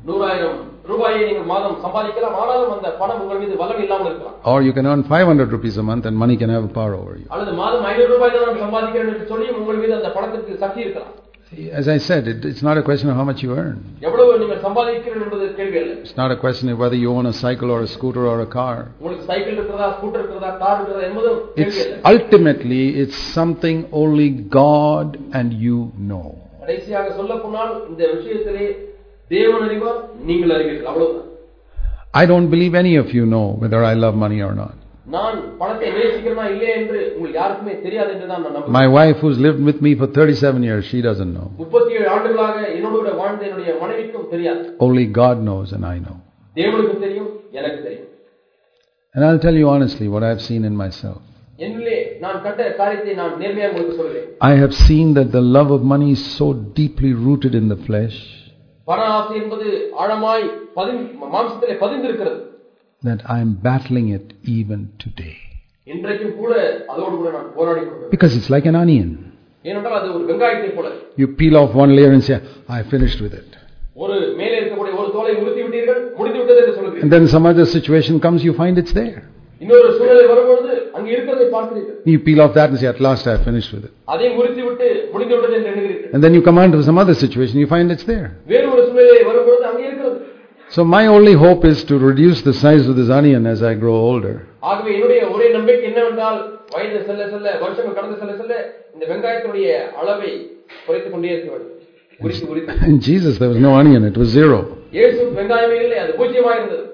S2: நூறாயிரம் ரூபாயை நீங்கள் மாதம் சம்பாதிக்கலாம் ஆனாலும் அந்த பணம் உங்கள் மீது வல்லமை இல்லாமல் இருக்கலாம்
S1: Or you can earn 500 rupees a month and money can have power over you.
S2: அல்லது மாதம் ஐநூறு ரூபாய் தான் நான் சம்பாதிக்கிறேன் என்று சொல்லி உங்கள் மீது அந்த பணத்திற்கு சக்தி இருக்கலாம்
S1: As I said, it, it's not a question of how much you earn.
S2: எவ்வளவு நீங்கள் சம்பாதிக்கிறீர்கள் என்பது கேள்வி அல்ல
S1: It's not a question of whether you own a cycle or a scooter or a car.
S2: உங்களுக்கு சைக்கிள் இருக்கிறதா ஸ்கூட்டர் இருக்கிறதா car இருக்கிறதா என்பதும் கேள்வி
S1: It's
S2: அல்ல
S1: ultimately it's something only God and you know.
S2: கடைசியாக சொல்ல போனால் இந்த விஷயத்திலே தேவன் அறிவார் நீங்கள் அறிவீர்கள் அவ்வளவுதான்
S1: I don't believe any of you know whether I love money or not.
S2: நான் பணத்தை நேசிக்கிறேனா இல்லையா என்று உங்களுக்கு யாருக்குமே தெரியாது என்றுதான் நான் நம்புகிறேன்
S1: My wife, who's lived with me for 37 years, she doesn't know.
S2: முப்பத்தி ஏழு ஆண்டுகளாக என்னோடு கூட வாழ்ந்த என்னுடைய மனைவிக்கும் தெரியாது
S1: Only God knows and I know.
S2: தேவனுக்கும் தெரியும் எனக்கு தெரியும்
S1: And I'll tell you honestly what I've seen in myself.
S2: என்னிலே நான் கண்ட காரியத்தை நான் நேர்மையாக உங்களுக்கு சொல்கிறேன்
S1: I have seen that the love of money is so deeply rooted in the flesh
S2: பண ஆசை என்பது ஆழமாய் பதிந்து மாம்சத்திலே பதிந்திருக்கிறது
S1: that I'm battling it even today.
S2: இன்றைக்கும் கூட அதோடு கூட நான் போராடி கொண்டிருக்கிறேன்
S1: Because it's like an onion.
S2: ஏனென்றால் அது ஒரு வெங்காயத்தை போல
S1: You peel off one layer and say, I finished with it.
S2: ஒரு மேலே இருக்கக்கூடிய ஒரு தோலை உறுத்தி விட்டீர்கள் முடித்து விட்டது என்று சொல்கிறீர்கள்
S1: And then some other situation comes, you find it's there.
S2: இன்னொரு சூழ்நிலை வரும்பொழுது அங்கு இருக்கிறதை பார்க்கிறீர்கள்
S1: You peel off that and say, at last I finished with it.
S2: அதையும் உறுத்தி விட்டு முடிந்து விட்டது என்று எண்ணுகிறீர்கள்
S1: And then you come on to some other situation, you find it's there.
S2: வேறு ஒரு சூழ்நிலை வரும்பொழுது அங்கே இருக்கிறது
S1: So my only hope is to reduce the size of this onion as I grow older.
S2: ஆகவே என்னுடைய ஒரே நம்பிக்கை என்னவென்றால் வயது செல்ல செல்ல வருஷங்கள் கடந்து செல்ல செல்ல இந்த வெங்காயத்தினுடைய அளவை குறைத்துக் கொண்டே இருக்க வேண்டும் உரித்து உரித்து
S1: In Jesus, there was no onion, it was zero.
S2: இயேசு வெங்காயமே இல்லை அது பூஜ்யமாக இருந்தது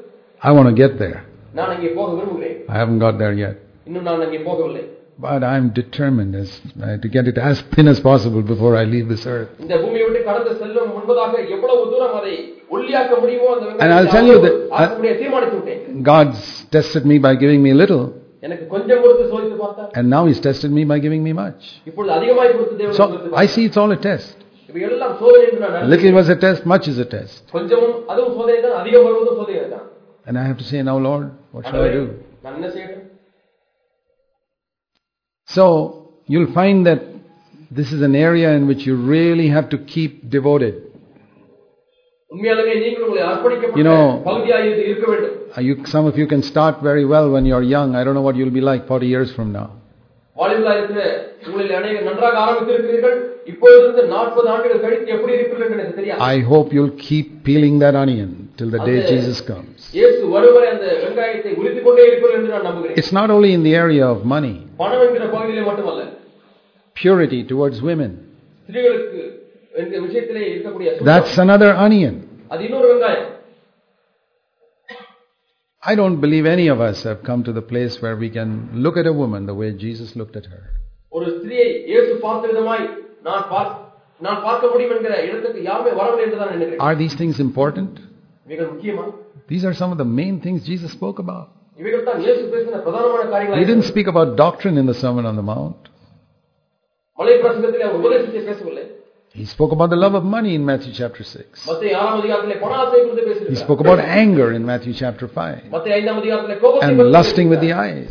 S1: I want to get there.
S2: நான் அங்கே போக விரும்புகிறேன்
S1: I haven't got there yet.
S2: இன்னும் நான் அங்கே போகவில்லை
S1: But I'm determined as, uh, to get it as thin as possible before I leave this earth.
S2: இந்த பூமியை விட்டு கடந்து செல்லும் முன்பதாக எவ்வளவு தூரம் அதை ஒல்லியாக்க முடியுமோ அந்த
S1: And I'll tell you that-
S2: ஆக்க முடிய தீர்மானித்து விட்டேன்
S1: God's tested me by giving me little,
S2: எனக்கு கொஞ்சம் கொடுத்து சோதித்து பார்த்தார்
S1: and now He's tested me by giving me much.
S2: இப்பொழுது அதிகமாய் கொடுத்து தேவன்
S1: So
S2: சோதித்து
S1: I
S2: பார்த்தார்.
S1: see it's all a test.
S2: இவை எல்லாம் சோதனை என்று நான் நினைக்கிறேன்.
S1: Little was a test, much is a test.
S2: கொஞ்சமும் அதுவும் சோதனை தான் அதிகம் வருவதும் சோதனை தான்
S1: And I have to say, now Lord, what shall I
S2: ஆண்டவரே,
S1: do?
S2: நான் என்ன செய்யட்டும்
S1: so you'll find that this is an area in which you really have to keep devoted. You know, you, some of you can start very well when you're young. I don't know what you'll be like 40 years from now.
S2: வாலிபலா இருக்கிற உங்களில் அநேகர் நன்றாக ஆரம்பித்திருக்கிறீர்கள் இப்பொழுது நாற்பது ஆண்டுகள் கழித்து எப்படி இருப்பீர்கள் என்று எனக்கு தெரியாது
S1: I hope you'll keep peeling that onion till the day
S2: Amen.
S1: Jesus comes.
S2: இயேசு வருவரை அந்த வெங்காயத்தை உரித்துக் கொண்டே இருப்பீர்கள் என்று நான் நம்புகிறேன்
S1: It's not only in the area of money,
S2: பணம் என்கிற பகுதியிலே மட்டுமல்ல
S1: purity towards women.
S2: ஸ்திரீகளுக்கு என்கிற விஷயத்திலே இருக்கக்கூடிய சுத்தம்.
S1: That's another onion.
S2: அது இன்னொரு வெங்காயம்
S1: I don't believe any of us have come to the place where we can look at a woman the way Jesus looked at her.
S2: ஒரு ஸ்திரியை இயேசு பார்த்த விதமாய் நான் பார் நான் பார்க்க முடியும் என்கிற இடத்துக்கு யாருமே வரவில்லை என்று தான் நினைக்கிறேன்
S1: Are these things important?
S2: இவைகள் முக்கியமா
S1: These are some of the main things Jesus spoke about.
S2: இவைகள் தான் இயேசு பேசின பிரதானமான
S1: He
S2: காரியங்கள்
S1: didn't speak about doctrine in the Sermon on the Mount.
S2: மலை பிரசங்கத்திலே அவர் உபதேசத்தை பேசவில்லை
S1: He spoke about the love of money in Matthew chapter 6. He spoke about anger in Matthew chapter 5. And lusting with the eyes.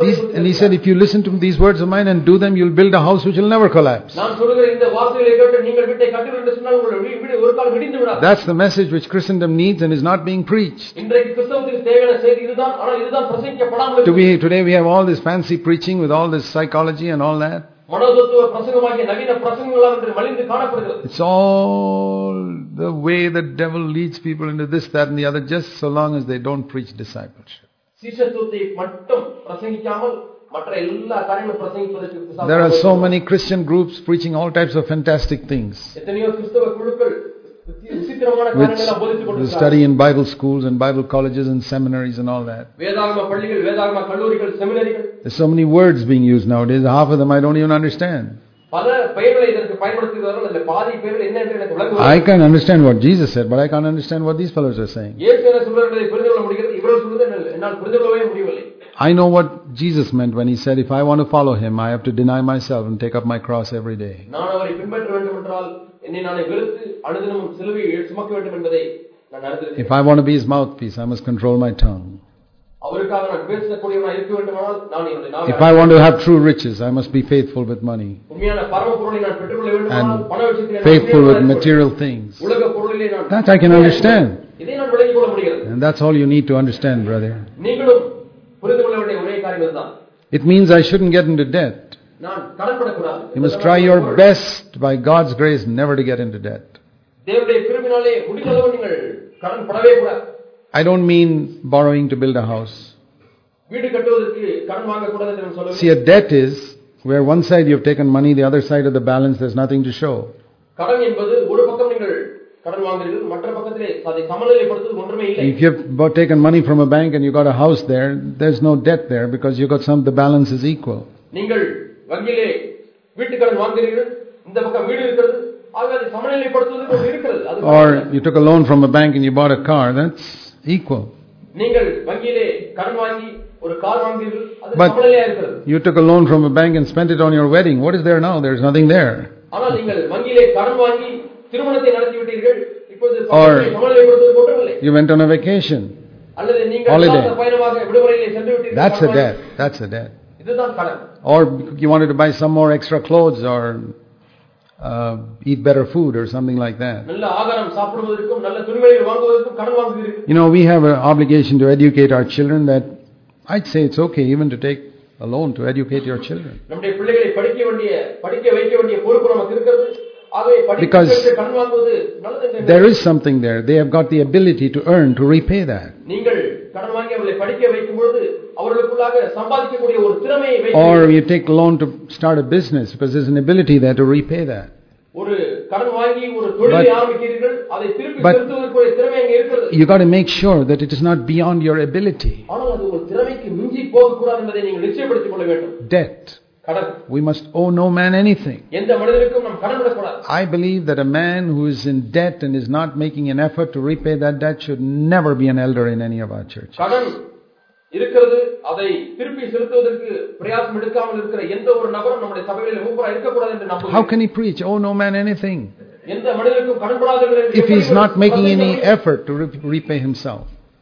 S1: These, and he said, If you listen to these words of mine and do them, you'll build a house which will never collapse. That's the message which Christendom needs and is not being preached. Today we have all this fancy preaching with all this psychology and all that. It's all the way the devil leads people into this, that, and the other, just so long as they don't preach discipleship. There are so many Christian groups preaching all types of fantastic things which study in Bible schools and Bible colleges and seminaries and all that. There's so many words being used nowadays, half of them I don't even understand. I can understand what Jesus said, but I can't understand what these fellows are saying.
S2: இயேசு என்ன சொல்றார் என்பதை புரிந்து கொள்ள முடிகிறது இவர்கள் சொல்வது என்னால் என்னால் புரிந்து கொள்ளவே முடியவில்லை
S1: I know what Jesus meant when he said, if I want to follow him, I have to deny myself and take up my cross every day.
S2: நான் அவரை பின்பற்ற வேண்டும் என்றால் என்னை நானே வெறுத்து அனுதினமும் சிலுவையை சுமக்க வேண்டும் என்பதை நான் அறிந்திருக்கிறேன்
S1: If I want to be his mouthpiece, I must control my tongue.
S2: அவருக்காக நான் பேசக்கூடியவனாக இருக்க வேண்டுமானால் நான் என்னுடைய
S1: If
S2: நாவை
S1: I want to have true riches, I must be faithful with money,
S2: உண்மையான பரம பொருளை நான் பெற்றுக்கொள்ள வேண்டுமானால்
S1: And
S2: பண விஷயத்திலே நான்
S1: faithful with
S2: உண்மையானவனாக இருக்க
S1: material
S2: வேண்டும்.
S1: things.
S2: உலக பொருளிலே நான்
S1: That I can understand.
S2: இதை நான் விளங்கிக் கொள்ள முடிகிறது
S1: And that's all you need to understand, brother.
S2: நீங்களும் புரிந்து கொள்ள வேண்டிய ஒரே காரியம் இதுதான்
S1: It means I shouldn't get into debt.
S2: நான் கடன்படக்கூடாது
S1: You must try your best by God's grace never to get into debt.
S2: தேவனுடைய கிருபினாலே முடிந்தளவு நீங்கள் கடன் படவே கூடாது
S1: I don't mean borrowing to build a house.
S2: வீடு கட்டுவதற்கு கடன் வாங்கக்கூடாது என்று நான் சொல்லவில்லை
S1: See, a debt is where one side you've taken money, the other side of the balance, there's nothing to show.
S2: கடன் என்பது ஒரு
S1: If you've bo- taken money from a bank and you got a house there, there's no debt there because you got some, the balance is equal.
S2: நீங்கள் வங்கியிலே வீட்டு கடன் வாங்குகிறீர்கள் இந்த பக்கம் வீடு இருக்கிறது ஆக அதை சமநிலைப்படுத்துவதற்கு ஒன்று இருக்கிறது அது
S1: Or you took a loan from a bank and you bought a car, that's equal.
S2: நீங்கள் வங்கியிலே கடன் வாங்கி ஒரு கார் வாங்குகிறீர்கள் அது
S1: But-
S2: சமநிலையா இருக்கிறது
S1: You took a loan from a bank and spent it on your wedding. What is there now? There's nothing there. Or you went on a vacation. Holiday. That's a debt. That's a debt. Or you wanted to buy some more extra clothes or uh, eat better food or something like that. You know, we have an obligation to educate our children that I'd say it's okay even to take a loan to educate your children. Because there is something there. They have got the ability to earn, to repay that. Or you take a loan to start a business because there's an ability there to repay that. But, but you got to make sure that it is not beyond your ability. Debt.
S2: கடன்
S1: We must owe no man anything.
S2: எந்த மனிதருக்கும் நாம் கடன் விடக்கூடாது
S1: I believe that a man who is in debt and is not making an effort to repay that debt should never be an elder in any of our churches.
S2: கடன் இருக்கிறது அதை திருப்பி செலுத்துவதற்கு பிரயாசம் எடுக்காமல் இருக்கிற எந்த ஒரு நபரும் நம்முடைய சபைகளில் மூப்பரா இருக்கக்கூடாது என்று
S1: How
S2: நம்புகிறேன்
S1: can he preach? Owe no man anything.
S2: எந்த மனிதருக்கும் கடன்படாதவர்கள் என்று
S1: If he is not making any
S2: எப்படி
S1: effort to re- repay himself.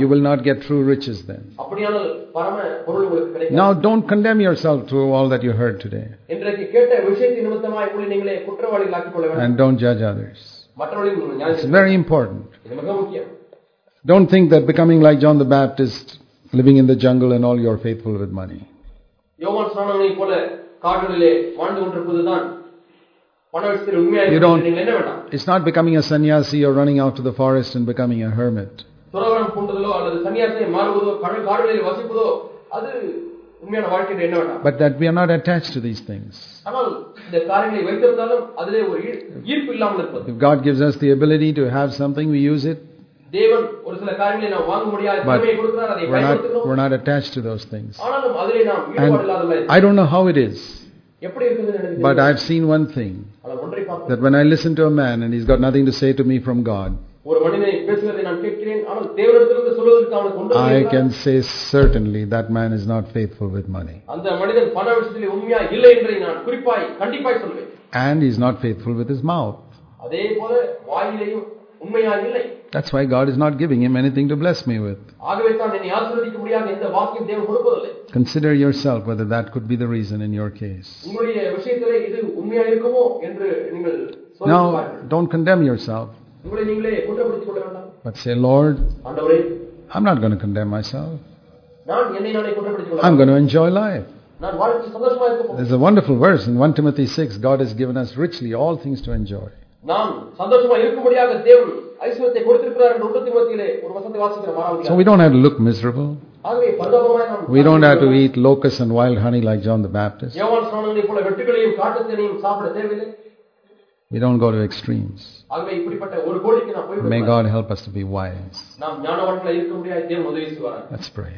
S1: You will not get true riches then.
S2: அப்படியானால் பரம பொருள் உங்களுக்கு கிடைக்கும்
S1: Now, don't condemn yourself through all that you heard today,
S2: இன்றைக்கு கேட்ட விஷயத்தின் நிமித்தமாய் உங்களை நீங்களே குற்றவாளிகளாக்கிக் கொள்ள வேண்டாம்
S1: and don't judge others.
S2: மற்றவர்களை நீங்கள்
S1: It's
S2: நியாயம்
S1: very important.
S2: இது மிக முக்கியம்
S1: Don't think that becoming like John the Baptist, living in the jungle, and all you're faithful with money.
S2: யோவான் ஸ்நானனை போல காடுகளிலே வாழ்ந்து கொண்டிருப்பதுதான் பண விஷயத்தில் உண்மையாக
S1: You don't-
S2: நீங்கள் என்ன வேண்டாம்
S1: It's not becoming a sannyasi or running out to the forest and becoming a hermit.
S2: துறவரம் பூண்டுதலோ அல்லது சன்னியாசியை மாறுவதோ கடல் காடுகளில் வசிப்பதோ அது உண்மையான வாழ்க்கை என்று என்ன வேண்டாம்
S1: But that we are not attached to these things.
S2: ஆனால் இந்த காரியங்களை வைத்திருந்தாலும் அதிலே ஒரு ஈ- ஈர்ப்பு இல்லாமல் இருப்பது
S1: If God gives us the ability to have something, we use it.
S2: தேவன் ஒரு சில காரியங்களை நாம் வாங்க முடியாத
S1: But
S2: திறமையை கொடுக்கிறார் அதை
S1: we're not,
S2: பயன்படுத்துகிறோம்
S1: we're not attached to those things.
S2: ஆனாலும் அதிலே நாம் ஈடுபாடு இல்லாதவர்களாய்
S1: And I don't know how it is,
S2: எப்படி இருக்குது எனக்கு
S1: but
S2: தெரியாது.
S1: I've seen one thing
S2: ஆனால் ஒன்றை பார்க்கிறேன்
S1: that when I listen to a man and he's got nothing to say to me from God,
S2: ஒரு மனிதனை பேசுவதை நான் கேட்கிறேன் ஆனால் தேவனிடத்திலிருந்து சொல்வதற்கு அவனுக்கு ஒன்றும்
S1: I
S2: இல்லை.
S1: can say certainly that man is not faithful with money.
S2: அந்த மனிதன் பண விஷயத்திலே உண்மையா இல்லை என்பதை நான் குறிப்பாய் கண்டிப்பாய் சொல்வேன்
S1: And he's not faithful with his mouth.
S2: அதே போல வாயிலையும் உண்மையா இல்லை
S1: That's why God is not giving him anything to bless me with.
S2: ஆகவே தான் என்னை ஆசீர்வதிக்க முடியாத எந்த வாக்கியம் தேவன் கொடுப்பதில்லை
S1: Consider yourself whether that could be the reason in your case.
S2: உங்களுடைய விஷயத்திலே இது உண்மையா இருக்குமோ என்று நீங்கள் சோதித்து
S1: Now,
S2: பாருங்கள்.
S1: don't condemn yourself,
S2: உங்களை நீங்களே குற்றப்படுத்திக் கொள்ள வேண்டாம்
S1: but say, Lord,
S2: ஆண்டவரே
S1: I'm not going to condemn myself.
S2: நான் என்னை நானே குற்றப்படுத்திக் கொள்ள
S1: I'm going to enjoy life.
S2: நான் வாழ்க்கை சந்தோஷமா இருக்க போகிறேன்
S1: There's a wonderful verse in 1 Timothy 6 God has given us richly all things to enjoy. So we don't have to look miserable. We don't have to eat locusts and wild honey like John the Baptist.
S2: We don't go to extremes. May God help us to be wise. Let's pray.